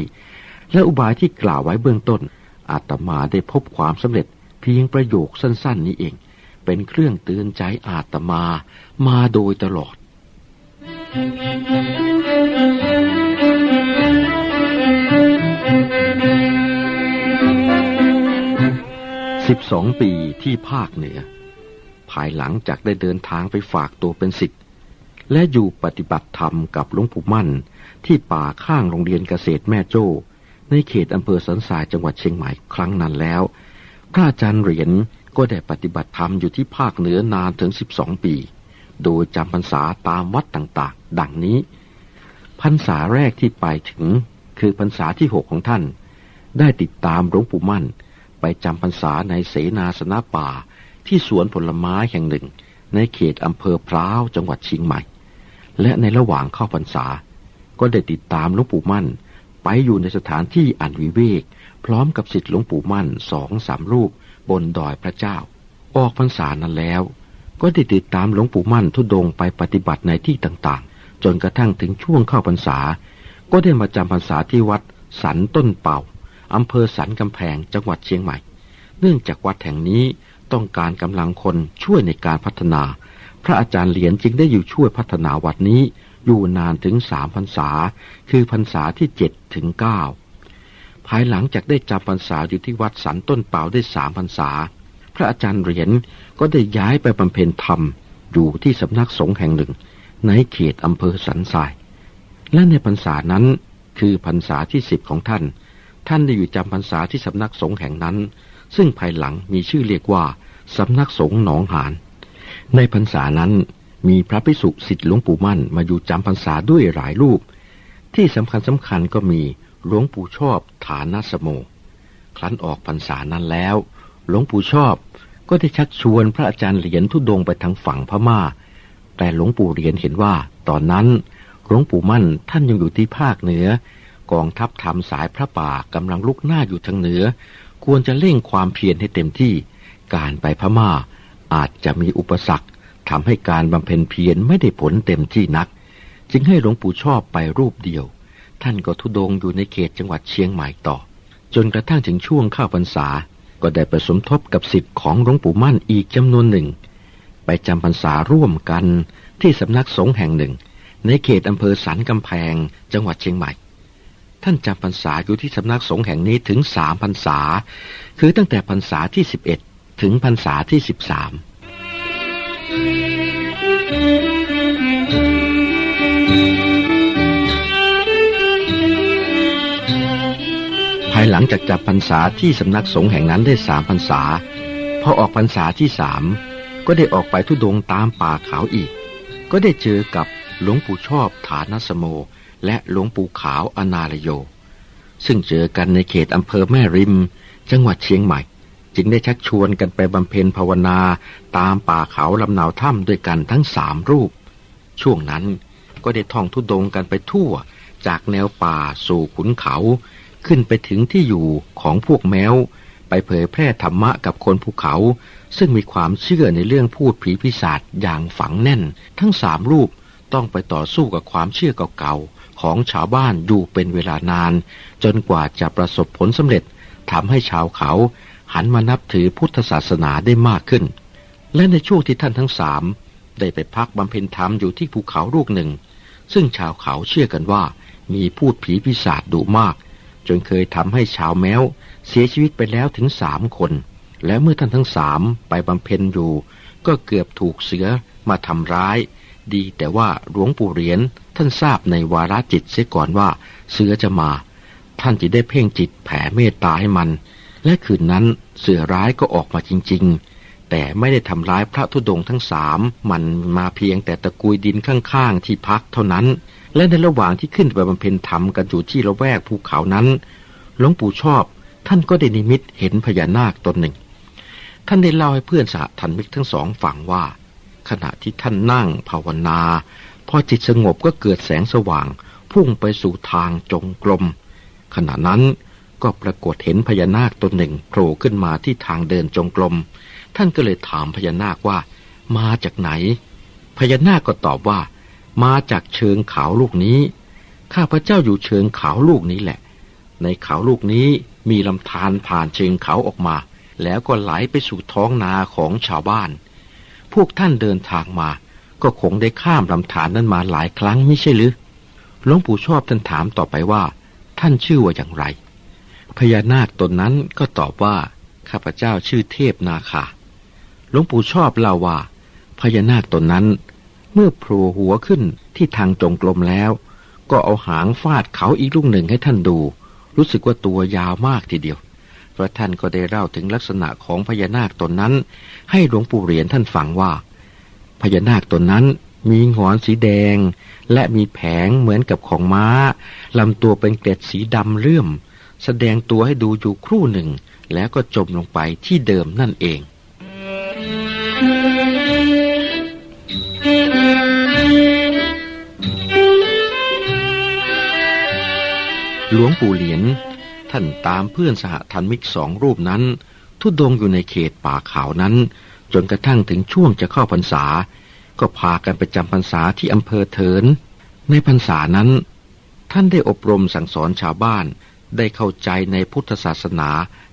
และอุบายที่กล่าวไว้เบื้องต้น อาตมาได้พบความสำเร็จเพียงประโยคสั้น ๆ นี้เอง เป็นเครื่องเตือนใจอาตมามาโดยตลอด สิบสองปีที่ภาคเหนือ ภายหลังจากได้เดินทางไปฝากตัวเป็นศิษย์และอยู่ปฏิบัติธรรมกับหลวงปู่มั่นที่ป่าข้างโรงเรียนเกษตรแม่โจ้ ในเขตอำเภอสันทรายจังหวัดเชียงใหม่ครั้งนั้นแล้ว พระอาจารย์เหรียญก็ได้ปฏิบัติธรรมอยู่ที่ภาคเหนือนานถึงสิบสองปี โดยจำพรรษาตามวัดต่างๆ ดังนี้ พรรษาแรกที่ไปถึงคือพรรษาที่หกของท่าน ได้ติดตามหลวงปู่มั่น ไปจำพรรษาในเสนาสนะป่าที่สวนผลไม้แห่งหนึ่ง ในเขตอำเภอพร้าวจังหวัดเชียงใหม่ และในระหว่างเข้าพรรษา ก็ได้ติดตามหลวงปู่มั่น ไปอยู่ในสถานที่อันวิเวก พร้อมกับสิทธิหลวงปู่มั่นสองสามรูปบนดอยพระเจ้า ออกพรรษานั้นแล้ว ก็ได้ติดตามหลวงปู่มั่นทุดงไปปฏิบัติในที่ต่างๆ จนกระทั่งถึงช่วงเข้าพรรษา ก็ได้มาจำพรรษาที่วัดสันต้นเป่าอำเภอสันกำแพงจังหวัดเชียงใหม่ เนื่องจากวัดแห่งนี้ต้องการกำลังคนช่วยในการพัฒนา พระอาจารย์เหรียญจึงได้อยู่ช่วยพัฒนาวัดนี้ อยู่นานถึงสามพรรษา คือพรรษาที่เจ็ดถึงเก้าภายหลังจากได้จำพรรษาอยู่ที่วัดสันต้นเป่าได้สามพรรษา พระอาจารย์เหรียญก็ได้ย้ายไปบำเพ็ญธรรม อยู่ที่สำนักสงฆ์แห่งหนึ่ง ในเขตอำเภอสันทราย และในพรรษานั้นคือพรรษาที่สิบของท่าน ท่านได้อยู่จำพรรษาที่สำนักสงฆ์แห่งนั้น ซึ่งภายหลังมีชื่อเรียกว่าสำนักสงฆ์หนองหาน ในพรรษานั้น มีพระภิกษุสิทธิหลวงปู่มั่นมาอยู่จำพรรษาด้วยหลายรูป ที่สำคัญสำคัญก็มีหลวงปู่ชอบฐานสโม ครั้นออกพรรษานั้นแล้วหลวงปู่ชอบก็ได้ชักชวนพระอาจารย์เหรียญทุดงไปทางฝั่งพม่า แต่หลวงปู่เหรียญเห็นว่า ตอนนั้นหลวงปู่มั่นท่านยังอยู่ที่ภาคเหนือ กองทัพทำสายพระป่ากำลังลุกหน้าอยู่ทางเหนือ ควรจะเร่งความเพียรให้เต็มที่ การไปพม่าอาจจะมีอุปสรรค ทำให้การบำเพ็ญเพียรไม่ได้ผลเต็มที่นัก จึงให้หลวงปู่ชอบไปรูปเดียว ท่านก็ทุดงอยู่ในเขตจังหวัดเชียงใหม่ต่อ จนกระทั่งถึงช่วงข้าพรรษา ก็ได้ไปสมทบกับสิทธิ์ของหลวงปู่มั่นอีกจำนวนหนึ่ง ไปจำพรรษาร่วมกันที่สำนักสงฆ์แห่งหนึ่ง ในเขตอำเภอสันกำแพง จังหวัดเชียงใหม่ท่านจำพรรษาอยู่ที่สำนักสงฆ์แห่งนี้ถึงสามพรรษา คือตั้งแต่พรรษาที่สิบเอ็ดถึงพรรษาที่สิบสาม ภายหลังจากจับพรรษาที่สำนักสงฆ์แห่งนั้นได้สามพรรษา พอออกพรรษาที่สามก็ได้ออกไปทุดงตามป่าเขาอีก ก็ได้เจอกับหลวงปู่ชอบฐานสโม และหลวงปู่ขาวอนาลโย ซึ่งเจอกันในเขตอำเภอแม่ริม จังหวัดเชียงใหม่ จึงได้ชักชวนกันไปบำเพ็ญภาวนาตามป่าเขาลำนาวถ้ำด้วยกันทั้งสามรูป ช่วงนั้นก็ได้ท่องทุดงกันไปทั่ว จากแนวป่าสู่ขุนเขา ขึ้นไปถึงที่อยู่ของพวกแมว ไปเผยแพร่ธรรมะกับคนภูเขา ซึ่งมีความเชื่อในเรื่องพูดผีพิศาจอย่างฝังแน่น ทั้งสามรูปต้องไปต่อสู้กับความเชื่อเก่าๆของชาวบ้านอยู่เป็นเวลานาน จนกว่าจะประสบผลสำเร็จทำให้ชาวเขา หันมานับถือพุทธศาสนาได้มากขึ้น และในช่วงที่ท่านทั้งสามได้ไปพักบำเพ็ญธรรมอยู่ที่ภูเขาลูกหนึ่ง ซึ่งชาวเขาเชื่อกันว่ามีพูดผีพิศาจดุมาก จนเคยทำให้ชาวแมวเสียชีวิตไปแล้วถึงสามคน และเมื่อท่านทั้งสามไปบำเพ็ญอยู่ ก็เกือบถูกเสือมาทำร้าย ดีแต่ว่าหลวงปู่เหรียญท่านทราบในวาระจิตเสียก่อนว่าเสือจะมา ท่านจะได้เพ่งจิตแผ่เมตตาให้มัน และคืนนั้นเสือร้ายก็ออกมาจริง ๆ แต่ไม่ได้ทำร้ายพระธุดงค์ทั้งสามมันมาเพียงแต่ตะกุยดินข้างๆ ที่พักเท่านั้น และในระหว่างที่ขึ้นไปบำเพ็ญธรรมกันอยู่ที่ละแวกภูเขานั้นหลวงปู่ชอบท่านก็ได้นิมิตเห็นพญานาคตนหนึ่ง ท่านได้เล่าให้เพื่อนสหธรรมิกทั้งสองฟังว่า ขณะที่ท่านนั่งภาวนา พอจิตสงบก็เกิดแสงสว่าง พุ่งไปสู่ทางจงกรมขณะนั้น ก็ปรากฏเห็นพญานาคตนหนึ่งโผล่ขึ้นมาที่ทางเดินจงกรม ท่านก็เลยถามพญานาคว่า มาจากไหน พญานาคก็ตอบว่า มาจากเชิงเขาลูกนี้ ข้าพระเจ้าอยู่เชิงเขาลูกนี้แหละ ในเขาลูกนี้มีลำธารผ่านเชิงเขาออกมา แล้วก็ไหลไปสู่ท้องนาของชาวบ้าน พวกท่านเดินทางมา ก็คงได้ข้ามลำธารนั้นมาหลายครั้งไม่ใช่หรือหลวงปู่ชอบท่านถามต่อไปว่า ท่านชื่อว่าอย่างไร พญานาคตนนั้นก็ตอบว่า ข้าพเจ้าชื่อเทพนาคาหลวงปู่ชอบเล่าว่า พญานาคตนนั้น เมื่อโผล่หัวขึ้นที่ทางจงกรมแล้ว ก็เอาหางฟาดเขาอีกลูกหนึ่งให้ท่านดู รู้สึกว่าตัวยาวมากทีเดียวพระท่านก็ได้เล่าถึงลักษณะของพญานาคตนนั้น ให้หลวงปู่เหรียญท่านฟังว่า พญานาคตนนั้นมีหงอนสีแดง และมีแผงเหมือนกับของม้าลำตัวเป็นเกล็ดสีดำเลื่อม แสดงตัวให้ดูอยู่ครู่หนึ่ง แล้วก็จมลงไปที่เดิมนั่นเอง หลวงปู่เหรียญท่านตามเพื่อนสหธรรมิกสองรูปนั้น ทุดงอยู่ในเขตป่าเขานั้น จนกระทั่งถึงช่วงจะเข้าพรรษา ก็พากันไปจำพรรษาที่อำเภอเถิน ในพรรษานั้น ท่านได้อบรมสั่งสอนชาวบ้าน ได้เข้าใจในพุทธศาสนา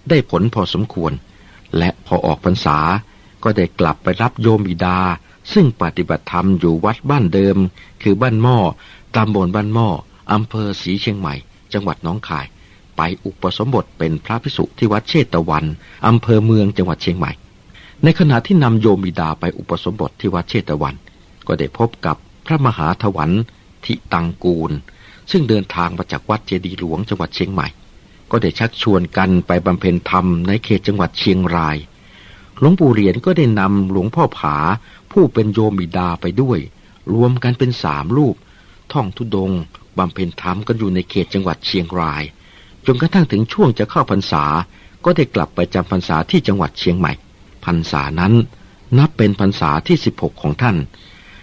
ได้ผลพอสมควร และพอออกพรรษาก็ได้กลับไปรับโยมบิดา ซึ่งปฏิบัติธรรมอยู่วัดบ้านเดิม คือบ้านหม้อตำบลบ้านหม้ออำเภอศรีเชียงใหม่ จังหวัดน้องคาย ไปอุปสมบทเป็นพระภิกษุที่วัดเชตวันอำเภอเมืองจังหวัดเชียงใหม่ ในขณะที่นำโยมบิดาไปอุปสมบทที่วัดเชตวัน ก็ได้พบกับพระมหาถวันทิตังกูล ซึ่งเดินทางมาจากวัดเจดีหลวงจังหวัดเชียงใหม่ ก็ได้ชักชวนกันไปบำเพ็ญธรรมในเขตจังหวัดเชียงราย หลวงปู่เหรียญก็ได้นำหลวงพ่อผา ผู้เป็นโยมบิดาไปด้วย รวมกันเป็นสามรูป ท่องทุดงบำเพ็ญธรรมกันอยู่ในเขตจังหวัดเชียงราย จนกระทั่งถึงช่วงจะเข้าพรรษา ก็ได้กลับไปจำพรรษาที่จังหวัดเชียงใหม่ พรรษานั้น นับเป็นพรรษาที่สิบหกของท่าน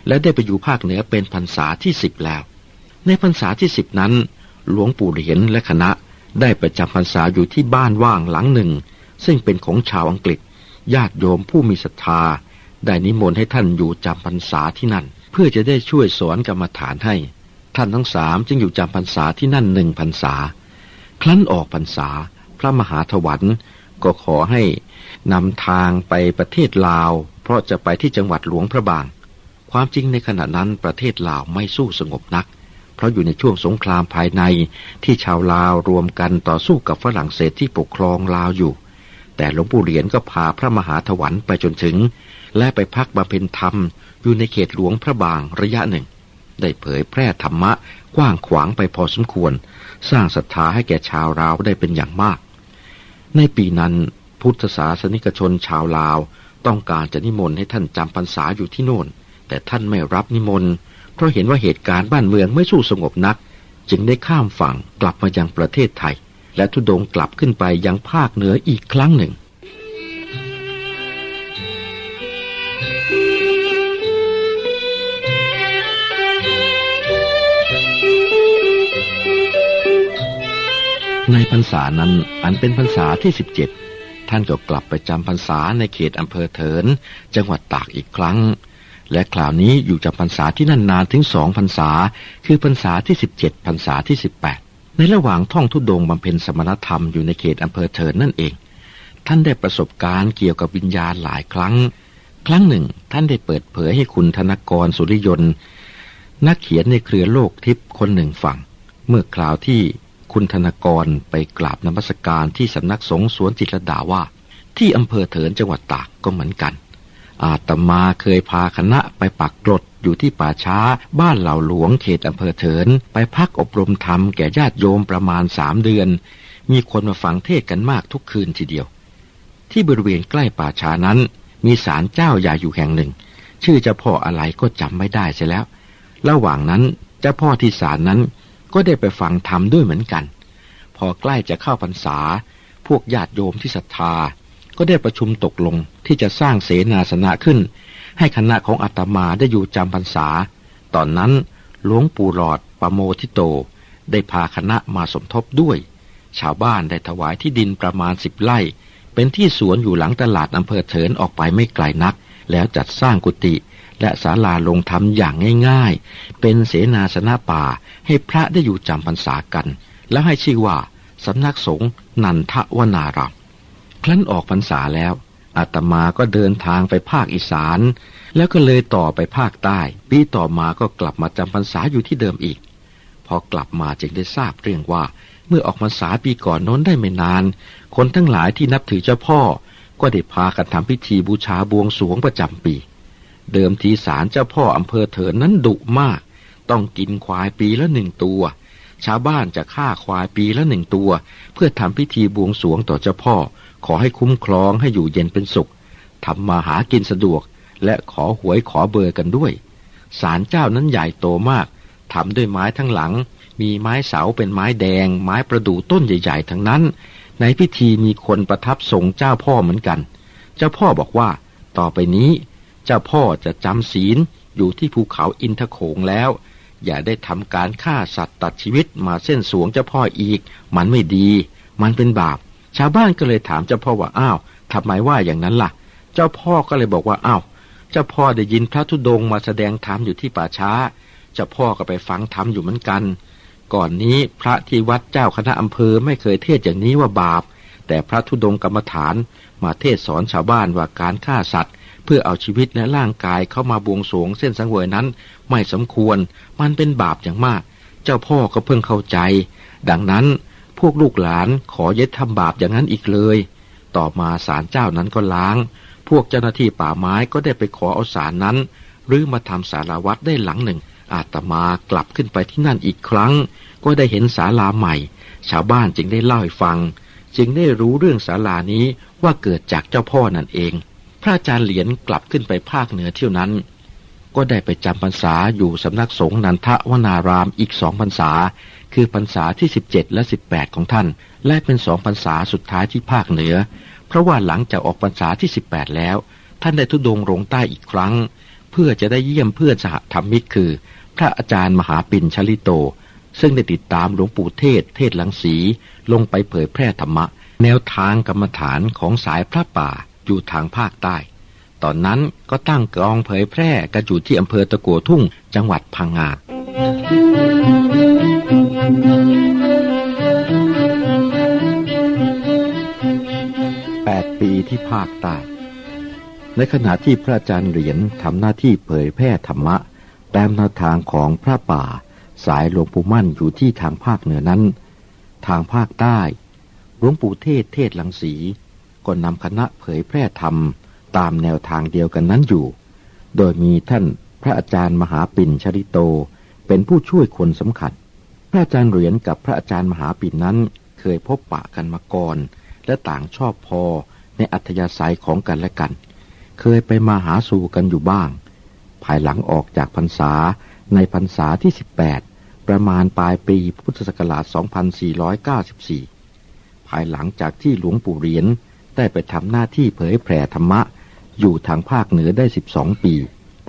และได้ไปอยู่ภาคเหนือเป็นพรรษาที่สิบแล้ว ในพรรษาที่สิบนั้น หลวงปู่เหรียญและคณะได้ไปจำพรรษาอยู่ที่บ้านว่างหลังหนึ่ง ซึ่งเป็นของชาวอังกฤษ ญาติโยมผู้มีศรัทธา ได้นิมนต์ให้ท่านอยู่จำพรรษาที่นั่น เพื่อจะได้ช่วยสอนกรรมฐานให้ ท่านทั้งสามจึงอยู่จำพรรษาที่นั่นหนึ่งพรรษา ครั้นออกพรรษา พระมหาถวันก็ขอให้นำทางไปประเทศลาว เพราะจะไปที่จังหวัดหลวงพระบาง ความจริงในขณะนั้นประเทศลาวไม่สู้สงบนัก ราะอยู่ในช่วงสงครามภายในที่ชาวลาวรวมกันต่อสู้กับฝรั่งเศสที่ปกครองลาวอยู่ แต่หลวงปู่เหรียญก็พาพระมหาถวันไปจนถึง และไปพักบำเพ็ญธรรม อยู่ในเขตหลวงพระบางระยะหนึ่ง ได้เผยแพร่ธรรมะกว้างขวางไปพอสมควร สร้างศรัทธาให้แก่ชาวลาวได้เป็นอย่างมาก ในปีนั้นพุทธศาสนิกชนชาวลาว ต้องการจะนิมนต์ให้ท่านจำพรรษาอยู่ที่โน่น แต่ท่านไม่รับนิมนต์ เพราะเห็นว่าเหตุการณ์บ้านเมืองไม่สู้สงบนัก จึงได้ข้ามฝั่งกลับมายังประเทศไทย และทุดงกลับขึ้นไปยังภาคเหนืออีกครั้งหนึ่งในพรรษานั้นอันเป็นพรรษาที่สิบเจ็ดท่านก็กลับไปจำพรรษาในเขตอำเภอเถิน จังหวัดตากอีกครั้ง และคราวนี้อยู่จำพรรษาที่นั่นนานถึงสองพรรษา คือพรรษาที่สิบเจ็ดพรรษาที่สิบแปดในระหว่างท่องทุดงบำเพ็ญสมณธรรมอยู่ในเขตอำเภอเถินนั่นเอง ท่านได้ประสบการณ์เกี่ยวกับวิญญาณหลายครั้ง ครั้งหนึ่ง ท่านได้เปิดเผยให้คุณธนกรสุริยนต์นักเขียนในเครือโลกทิพย์คนหนึ่งฟังเมื่อคราวที่คุณธนกรไปกราบนมัสการที่สำนักสงฆ์สวนจิตรดาว่า ที่อำเภอเถินจังหวัดตากก็เหมือนกัน อาตมาเคยพาคณะไปปักกรดอยู่ที่ป่าช้าบ้านเหล่าหลวงเขตอำเภอเถิน ไปพักอบรมธรรมแก่ญาติโยมประมาณสามเดือน มีคนมาฟังเทศกันมากทุกคืนทีเดียว ที่บริเวณใกล้ป่าช้านั้น มีศาลเจ้าใหญ่อยู่แห่งหนึ่ง ชื่อเจ้าพ่ออะไรก็จำไม่ได้เสียแล้ว ระหว่างนั้นเจ้าพ่อที่ศาลนั้นก็ได้ไปฟังธรรมด้วยเหมือนกัน พอใกล้จะเข้าพรรษา พวกญาติโยมที่ศรัทธา ก็ได้ประชุมตกลงที่จะสร้างเสนาสนะขึ้น ให้คณะของอาตมาได้อยู่จำพรรษา ตอนนั้นหลวงปู่หลอดปโมทิโต ได้พาคณะมาสมทบด้วย ชาวบ้านได้ถวายที่ดินประมาณสิบไร่ เป็นที่สวนอยู่หลังตลาดอำเภอเถินออกไปไม่ไกลนัก แล้วจัดสร้างกุฏิและศาลาลงธรรมอย่างง่าย ๆ เป็นเสนาสนะป่าให้พระได้อยู่จำพรรษากัน แล้วให้ชื่อว่าสำนักสงฆ์นันทวนาราม ครั้นออกพรรษาแล้วอาตมาก็เดินทางไปภาคอีสาน แล้วก็เลยต่อไปภาคใต้ ปีต่อมาก็กลับมาจำพรรษาอยู่ที่เดิมอีก พอกลับมาจึงได้ทราบเรื่องว่า เมื่อออกพรรษาปีก่อนน้นได้ไม่นาน คนทั้งหลายที่นับถือเจ้าพ่อ ก็ได้พากันทำพิธีบูชาบวงสรวงประจำปี เดิมทีศาลเจ้าพ่ออำเภอเถินนั้นดุมาก ต้องกินควายปีละหนึ่งตัว ชาวบ้านจะฆ่าควายปีละหนึ่งตัว เพื่อทำพิธีบวงสรวงต่อเจ้าพ่อ ขอให้คุ้มครองให้อยู่เย็นเป็นสุขทำมาหากินสะดวก และขอหวยขอเบอร์กันด้วยศาลเจ้านั้นใหญ่โตมากทำด้วยไม้ทั้งหลัง มีไม้เสาเป็นไม้แดง ไม้ประดู่ต้นใหญ่ๆ ทั้งนั้น ในพิธีมีคนประทับทรงเจ้าพ่อเหมือนกัน เจ้าพ่อบอกว่า ต่อไปนี้ เจ้าพ่อจะจำศีลอยู่ที่ภูเขาอินทโขงแล้ว อย่าได้ทำการฆ่าสัตว์ตัดชีวิตมาเส้นสวงเจ้าพ่ออีก มันไม่ดี มันเป็นบาป ชาวบ้านก็เลยถามเจ้าพ่อว่าอ้าวทำไมว่าอย่างนั้นล่ะ เจ้าพ่อก็เลยบอกว่าอ้าวเจ้าพ่อได้ยินพระธุดงค์มาแสดงธรรมอยู่ที่ป่าช้า เจ้าพ่อก็ไปฟังธรรมอยู่เหมือนกัน ก่อนนี้พระที่วัดเจ้าคณะอำเภอไม่เคยเทศอย่างนี้ว่าบาป แต่พระธุดงกรรมฐานมาเทศสอนชาวบ้านว่าการฆ่าสัตว์ เพื่อเอาชีวิตและร่างกายเข้ามาบวงสรวงเส้นสังเวยนั้น ไม่สมควร มันเป็นบาปอย่างมาก เจ้าพ่อก็เพิ่งเข้าใจ ดังนั้น วกลูกหลานขอเยึดทำบาปอย่างนั้นอีกเลย ต่อมาศาลเจ้านั้นก็ล้าง พวกเจ้าหน้าที่ป่าไม้ก็ได้ไปขอเอาศาลนั้น หรือมาทำสารวัตรได้หลังหนึ่ง อาตมากลับขึ้นไปที่นั่นอีกครั้ง ก็ได้เห็นศาลาใหม่ ชาวบ้านจึงได้เล่าให้ฟัง จึงได้รู้เรื่องศาลานี้ว่าเกิดจากเจ้าพ่อนั่นเอง พระอาจารย์เหรียญกลับขึ้นไปภาคเหนือเที่ยวนั้นก็ได้ไปจำพรรษาอยู่สำนักสงฆ์นันทวนารามอีกสองพรรษา คือพรรษาที่สิบเจ็ดและสิบแปดของท่าน และเป็นสองพรรษาสุดท้ายที่ภาคเหนือ เพราะว่าหลังจากออกพรรษาที่สิบแปดแล้ว ท่านได้ทุดงลงใต้อีกครั้ง เพื่อจะได้เยี่ยมเพื่อนสหธรรมิกคือ พระอาจารย์มหาปิ่นชลิโต ซึ่งได้ติดตามหลวงปู่เทศ เทศหลังสี ลงไปเผยแพร่ธรรมะ แนวทางกรรมฐานของสายพระป่าอยู่ทางภาคใต้ ตอนนั้นก็ตั้งกองเผยแพร่กันอยู่ที่อำเภอตะกัวทุ่งจังหวัดพังงา แปดปีที่ภาคใต้ ในขณะที่พระอาจารย์เหรียญทำหน้าที่เผยแพร่ธรรมะ ตามแนวทางของพระป่า สายหลวงปู่มั่นอยู่ที่ทางภาคเหนือนั้น ทางภาคใต้หลวงปู่เทศเทศหลังสีก็นำคณะเผยแพร่ธรรมตามแนวทางเดียวกันนั้นอยู่ โดยมีท่านพระอาจารย์มหาปิ่นชริโตเป็นผู้ช่วยคนสำคัญ ระอาจารย์เหรียญกับพระอาจารย์มหาปิ่นนั้น เคยพบปะกันมาก่อน และต่างชอบพอในอัธยาศัยของกันและกัน เคยไปมาหาสู่กันอยู่บ้าง ภายหลังออกจากพรรษาในพรรษาที่ 18 ประมาณปลายปีพุทธศักราช 2494 ภายหลังจากที่หลวงปู่เหรียญได้ไปทำหน้าที่เผยแผ่ธรรมะ อยู่ทางภาคเหนือได้ 12 ปี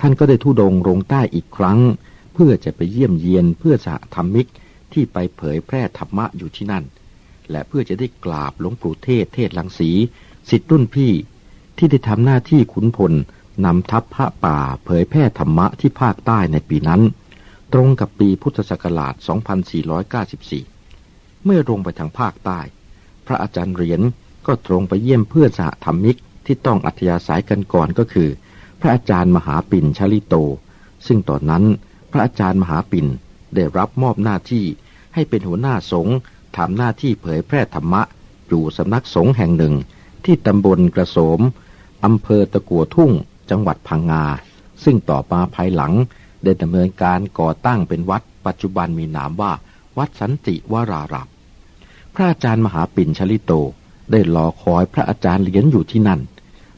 ท่านก็ได้ทุดงลงใต้อีกครั้ง เพื่อจะไปเยี่ยมเยียนเพื่อสหธรรมิก ที่ไปเผยแพร่ธรรมะอยู่ที่นั่น และเพื่อจะได้กราบหลวงปู่เทศเทศลังสีสิทธิรุ่นพี่ ที่ได้ทำหน้าที่ขุนพลนำทัพพระป่าเผยแพร่ธรรมะที่ภาคใต้ในปีนั้น ตรงกับปีพุทธศักราช 2494 เมื่อลงไปทางภาคใต้ พระอาจารย์เหรียญก็ตรงไปเยี่ยมเพื่อนสหธรรมิกที่ต้องอัธยาศัยกันก่อนก็คือ พระอาจารย์มหาปิ่นชลิโต ซึ่งตอนนั้นพระอาจารย์มหาปิ่นได้รับมอบหน้าที่ ให้เป็นหัวหน้าสงฆ์ทำหน้าที่เผยแพร่ธรรมะ อยู่สำนักสงฆ์แห่งหนึ่ง ที่ตำบลกระโสมอำเภอตะกัวทุ่ง จังหวัดพังงา ซึ่งต่อมาภายหลัง ได้ดำเนินการก่อตั้งเป็นวัด ปัจจุบันมีนามว่า วัดสันติวรารับพระอาจารย์มหาปิ่นชลิโต ได้รอคอยพระอาจารย์เหรียญอยู่ที่นั่น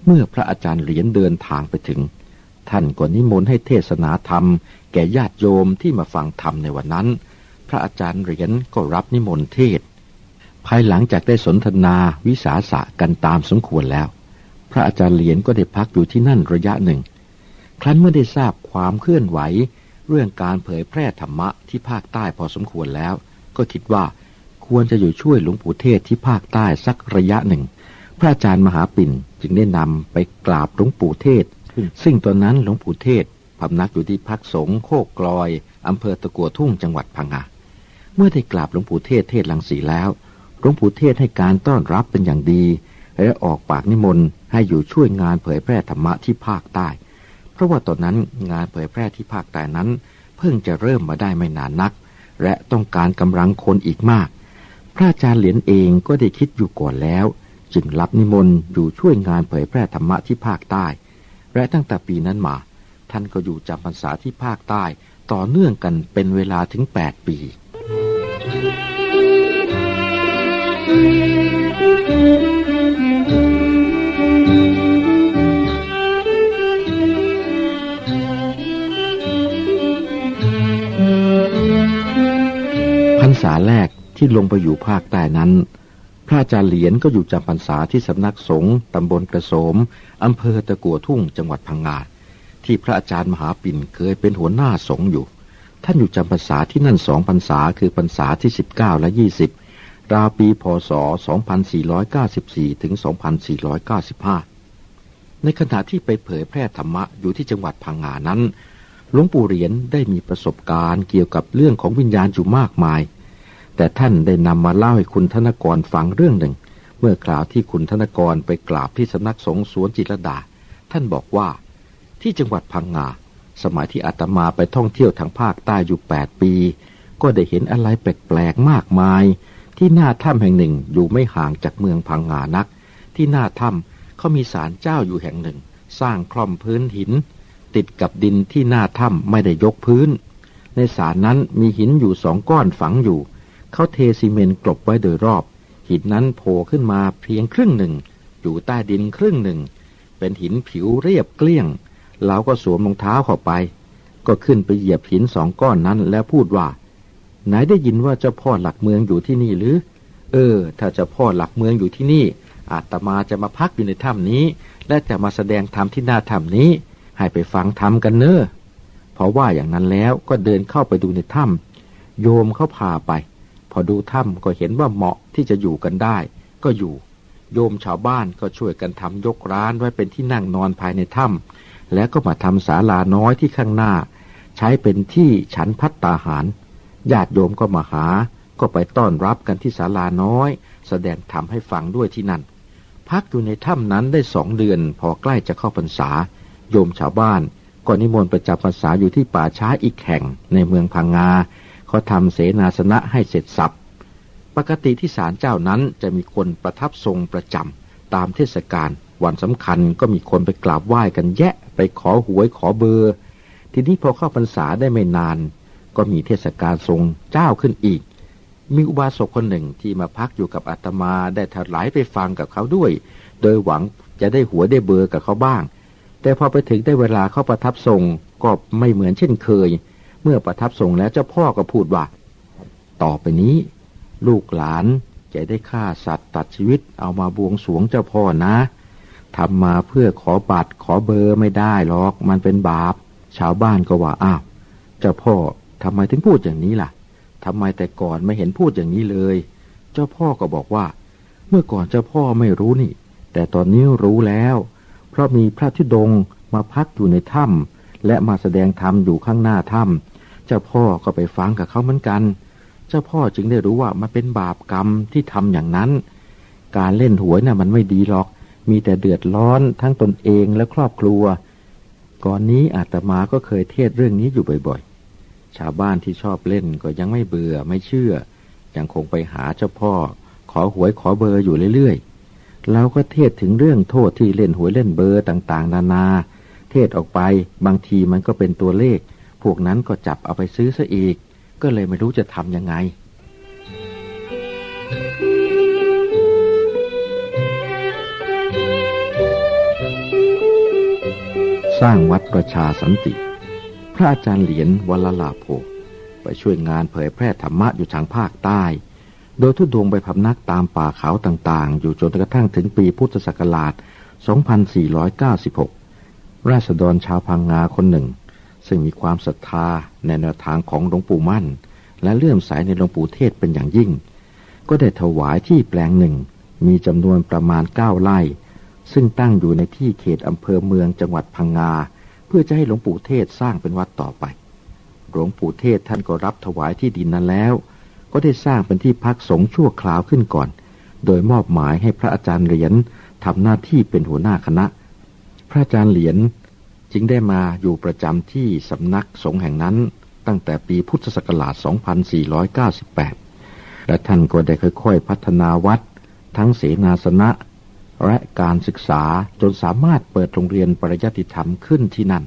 เมื่อพระอาจารย์เหรียญเดินทางไปถึง ท่านก็นิมนต์ให้เทศนาธรรม แก่ญาติโยมที่มาฟังธรรมในวันนั้น พระอาจารย์เหรียญก็รับนิมนต์เทศ ภายหลังจากได้สนทนาวิสาสะกันตามสมควรแล้ว พระอาจารย์เหรียญก็ได้พักอยู่ที่นั่นระยะหนึ่ง ครั้นเมื่อได้ทราบความเคลื่อนไหว เรื่องการเผยแพร่ธรรมะที่ภาคใต้พอสมควรแล้ว ก็คิดว่าควรจะอยู่ช่วยหลวงปู่เทศที่ภาคใต้สักระยะหนึ่ง พระอาจารย์มหาปิ่นจึงได้นำไปกราบหลวงปู่เทศ ซึ่งตอนนั้นหลวงปู่เทศพำนักอยู่ที่พักสงฆ์โคกกลอยอำเภอตะกัวทุ่งจังหวัดพังงา เมื่อได้กราบหลวงปู่เทศเทศลังสีแล้ว หลวงปู่เทศให้การต้อนรับเป็นอย่างดี และออกปากนิมนต์ให้อยู่ช่วยงานเผยแพร่ธรรมะที่ภาคใต้ เพราะว่าตอนนั้นงานเผยแพร่ที่ภาคใต้นั้น เพิ่งจะเริ่มมาได้ไม่นานนัก และต้องการกำลังคนอีกมาก พระอาจารย์เหรียญเองก็ได้คิดอยู่ก่อนแล้ว จึงรับนิมนต์อยู่ช่วยงานเผยแพร่ธรรมะที่ภาคใต้ และตั้งแต่ปีนั้นมา ท่านก็อยู่จำพรรษาที่ภาคใต้ต่อเนื่องกันเป็นเวลาถึงแปดปีาแรกที่ลงไปอยู่ภาคใต้นั้น พระอาจารย์เหรียญก็อยู่จำพรรษาที่สำนักสงฆ์ตำบลกระโสมอำเภอตะกัวทุ่งจังหวัดพังงาที่พระอาจารย์มหาปิ่นเคยเป็นหัวหน้าสงฆ์อยู่ ท่านอยู่จำพรรษาที่นั่นสองพรรษาคือพรรษาที่สิบเก้าและยี่สิบราวปีพศ 2494 ถึง 2495 ในขณะที่ไปเผยแพร่ธรรมะอยู่ที่จังหวัดพังงานั้น หลวงปู่เหรียญได้มีประสบการณ์เกี่ยวกับเรื่องของวิญญาณอยู่มากมาย แต่ท่านได้นำมาเล่าให้คุณธนกรฟังเรื่องหนึ่ง เมื่อกล่าวที่คุณธนกรไปกราบที่สำนักสงฆ์สวนจิตรดา ท่านบอกว่า ที่จังหวัดพังงา สมัยที่อาตมาไปท่องเที่ยวทางภาคใต้อยู่แปดปี ก็ได้เห็นอะไรแปลกๆมากมาย ที่หน้าถ้ำแห่งหนึ่งอยู่ไม่ห่างจากเมืองพังงานัก ที่หน้าถ้ำเขามีศาลเจ้าอยู่แห่งหนึ่ง สร้างคล่อมพื้นหิน ติดกับดินที่หน้าถ้ำไม่ได้ยกพื้น ในศาลนั้นมีหินอยู่สองก้อนฝังอยู่เขาเทซีเมนต์กลบไว้โดยรอบ หินนั้นโผล่ขึ้นมาเพียงครึ่งหนึ่ง อยู่ใต้ดินครึ่งหนึ่ง เป็นหินผิวเรียบเกลี้ยง เราก็สวมรองเท้าเข้าไป ก็ขึ้นไปเหยียบหินสองก้อนนั้นแล้วพูดว่า ไหนได้ยินว่าเจ้าพ่อหลักเมืองอยู่ที่นี่หรือ เออ ถ้าเจ้าพ่อหลักเมืองอยู่ที่นี่ อาตมาจะมาพักอยู่ในถ้ำนี้ และจะมาแสดงธรรมที่หน้าถ้ำนี้ ให้ไปฟังธรรมกันเนอะเพราะว่าอย่างนั้นแล้วก็เดินเข้าไปดูในถ้ำโยมเขาพาไป พอดูถ้ำก็เห็นว่าเหมาะที่จะอยู่กันได้ ก็อยู่ โยมชาวบ้านก็ช่วยกันทำยกร้านไว้เป็นที่นั่งนอนภายในถ้ำ แล้วก็มาทำศาลาน้อยที่ข้างหน้า ใช้เป็นที่ฉันพัตตาหาร ญาติโยมก็มาหา ก็ไปต้อนรับกันที่ศาลาน้อย แสดงธรรมให้ฟังด้วยที่นั่น พักอยู่ในถ้ำนั้นได้สองเดือน พอใกล้จะเข้าพรรษา โยมชาวบ้านก็นิมนต์ประจำพรรษาอยู่ที่ป่าช้าอีกแห่งในเมืองพังงาเขาทำเสนาสนะให้เสร็จสับปกติที่ศาลเจ้านั้นจะมีคนประทับทรงประจำตามเทศกาลวันสำคัญก็มีคนไปกราบไหว้กันแยะ ไปขอหวยขอเบอร์ ทีนี้พอเข้าพรรษาได้ไม่นาน ก็มีเทศกาลทรงเจ้าขึ้นอีก มีอุบาสกคนหนึ่งที่มาพักอยู่กับอาตมาได้ถลายไปฟังกับเขาด้วย โดยหวังจะได้หัวได้เบอร์กับเขาบ้าง แต่พอไปถึงได้เวลาเข้าประทับทรงก็ไม่เหมือนเช่นเคย เมื่อประทับทรงแล้วเจ้าพ่อก็พูดว่า ต่อไปนี้ ลูกหลานจะได้ฆ่าสัตว์ตัดชีวิตเอามาบวงสวงเจ้าพ่อนะ ทำมาเพื่อขอบัตรขอเบอร์ไม่ได้หรอก มันเป็นบาป ชาวบ้านก็ว่าอ้าวเจ้าพ่อทำไมถึงพูดอย่างนี้ล่ะทำไมแต่ก่อนไม่เห็นพูดอย่างนี้เลย เจ้าพ่อก็บอกว่า เมื่อก่อนเจ้าพ่อไม่รู้นี่ แต่ตอนนี้รู้แล้ว เพราะมีพระธิดงมาพักอยู่ในถ้ำและมาแสดงธรรมอยู่ข้างหน้าถ้ำเจ้าพ่อก็ไปฟังกับเขาเหมือนกัน เจ้าพ่อจึงได้รู้ว่ามันเป็นบาปกรรมที่ทำอย่างนั้น การเล่นหวยนะ่ะมันไม่ดีหรอก มีแต่เดือดร้อนทั้งตนเองและครอบครัว ก่อนนี้อาตมาก็เคยเทศเรื่องนี้อยู่บ่อยๆ ชาวบ้านที่ชอบเล่นก็ยังไม่เบื่อไม่เชื่อ ยังคงไปหาเจ้าพ่อ ขอหวยขอเบอร์อยู่เรื่อยๆ เราก็เทศถึงเรื่องโทษที่เล่นหวยเล่นเบอร์ต่างๆ นานา เทศออกไปบางทีมันก็เป็นตัวเลข พวกนั้นก็จับเอาไปซื้อซะอีก ก็เลยไม่รู้จะทำยังไง สร้างวัดประชาสันติ พระอาจารย์เหรียญวลลาโภไปช่วยงานเผยแพร่ธรรมะอยู่ทางภาคใต้ โดยทุดงไปพำนักตามป่าเขาต่างๆ อยู่จนกระทั่งถึงปีพุทธศักราช 2496 ราษฎรชาวพังงาคนหนึ่ง ซึ่งมีความศรัทธาในแนวทางของหลวงปู่มั่น และเลื่อมใสในหลวงปู่เทศเป็นอย่างยิ่ง ก็ได้ถวายที่แปลงหนึ่ง มีจำนวนประมาณเก้าไร่ ซึ่งตั้งอยู่ในที่เขตอำเภอเมืองจังหวัดพังงา เพื่อจะให้หลวงปู่เทศสร้างเป็นวัดต่อไป หลวงปู่เทศท่านก็รับถวายที่ดินนั้นแล้ว ก็ได้สร้างเป็นที่พักสงฆ์ชั่วคราวขึ้นก่อน โดยมอบหมายให้พระอาจารย์เหรียญทำหน้าที่เป็นหัวหน้าคณะ พระอาจารย์เหรียญจึงได้มาอยู่ประจำที่สำนักสงฆ์แห่งนั้น ตั้งแต่ปีพุทธศักราช 2498 และท่านก็ได้ค่อยๆ พัฒนาวัด ทั้งเสนาสนะ และการศึกษาจนสามารถเปิดโรงเรียนปริยัติธรรมขึ้นที่นั่น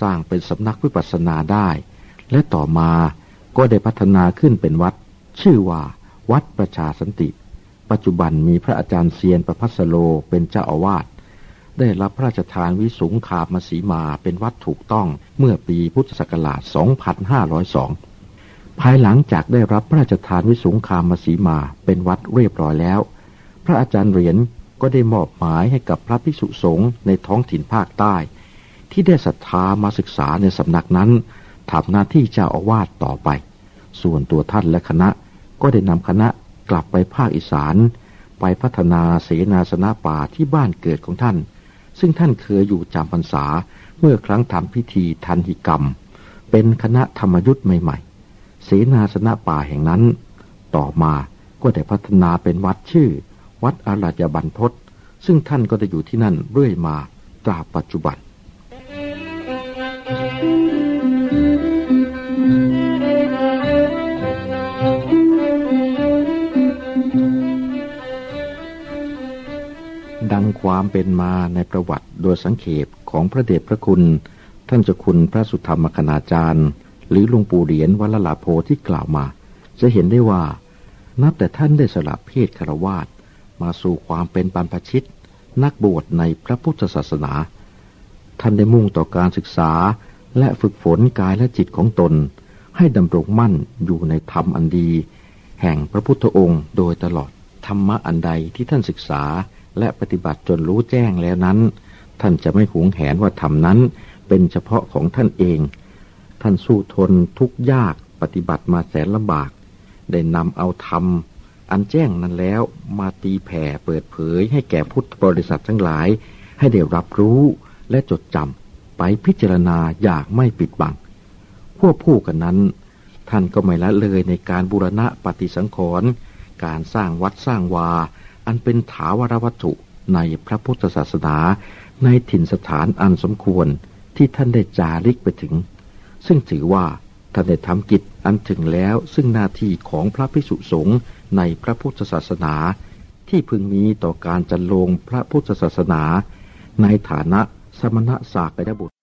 สร้างเป็นสำนักวิปัสสนาได้ และต่อมาก็ได้พัฒนาขึ้นเป็นวัด ชื่อว่า วัดประชาสันติ ปัจจุบันมีพระอาจารย์เซียนประพัสโลเป็นเจ้าอาวาสได้รับพระราชทานวิสุงคามสีมาเป็นวัดถูกต้องเมื่อปีพุทธศักราช 2502 ภายหลังจากได้รับพระราชทานวิสุงคามสีมาเป็นวัดเรียบร้อยแล้ว พระอาจารย์เหรียญ ก็ได้มอบหมายให้กับพระภิกษุสงฆ์ในท้องถิ่นภาคใต้ ที่ได้ศรัทธามาศึกษาในสำนักนั้นทำหน้าที่เจ้าอาวาสต่อไป ส่วนตัวท่านและคณะก็ได้นำคณะกลับไปภาคอีสาน ไปพัฒนาเสนาสนะป่าที่บ้านเกิดของท่าน ซึ่งท่านเคยอยู่จำพรรษาเมื่อครั้งทำพิธีทันหิกรรม เป็นคณะธรรมยุทธ์ใหม่ๆ เสนาสนะป่าแห่งนั้น ต่อมาก็ได้พัฒนาเป็นวัดชื่อ วัดอาราจบันพศซึ่งท่านก็ได้อยู่ที่นั่นเรื่อยมาตราปัจจุบัน ดังความเป็นมาในประวัติโดยสังเขปของพระเดชพระคุณ ท่านเจ้าคุณพระสุธรรมคณาจารย์ หรือหลวงปู่เหรียญวัลลาโพที่กล่าวมา จะเห็นได้ว่านับแต่ท่านได้สลับเพศคารวาส มาสู่ความเป็นปันพชิต นักบวชในพระพุทธศาสนา ท่านได้มุ่งต่อการศึกษาและฝึกฝนกายและจิตของตน ให้ดำรงมั่นอยู่ในธรรมอันดี แห่งพระพุทธองค์โดยตลอดธรรมะอันใดที่ท่านศึกษาและปฏิบัติจนรู้แจ้งแล้วนั้น ท่านจะไม่หวงแหนว่าธรรมนั้นเป็นเฉพาะของท่านเอง ท่านสู้ทนทุกยากปฏิบัติมาแสนลำบาก ได้นำเอาธรรม อันแจ้งนั้นแล้วมาตีแผ่เปิดเผยให้แก่พุทธบริษัททั้งหลาย ให้ได้รับรู้และจดจำไปพิจารณาอย่างไม่ปิดบังพวกผู้กันนั้น ท่านก็ไม่ละเลยในการบูรณะปฏิสังขรณ์การสร้างวัดสร้างวา อันเป็นถาวรวัตถุในพระพุทธศาสนาในถิ่นสถานอันสมควรที่ท่านได้จาริกไปถึง ซึ่งถือว่าท่านได้ทำกิจอันถึงแล้วซึ่งหน้าที่ของพระภิกษุสงฆ์ ในพระพุทธศาสนา ที่พึงมีต่อการจันลงพระพุทธศาสนา ในฐานะสมณะสากยบุตร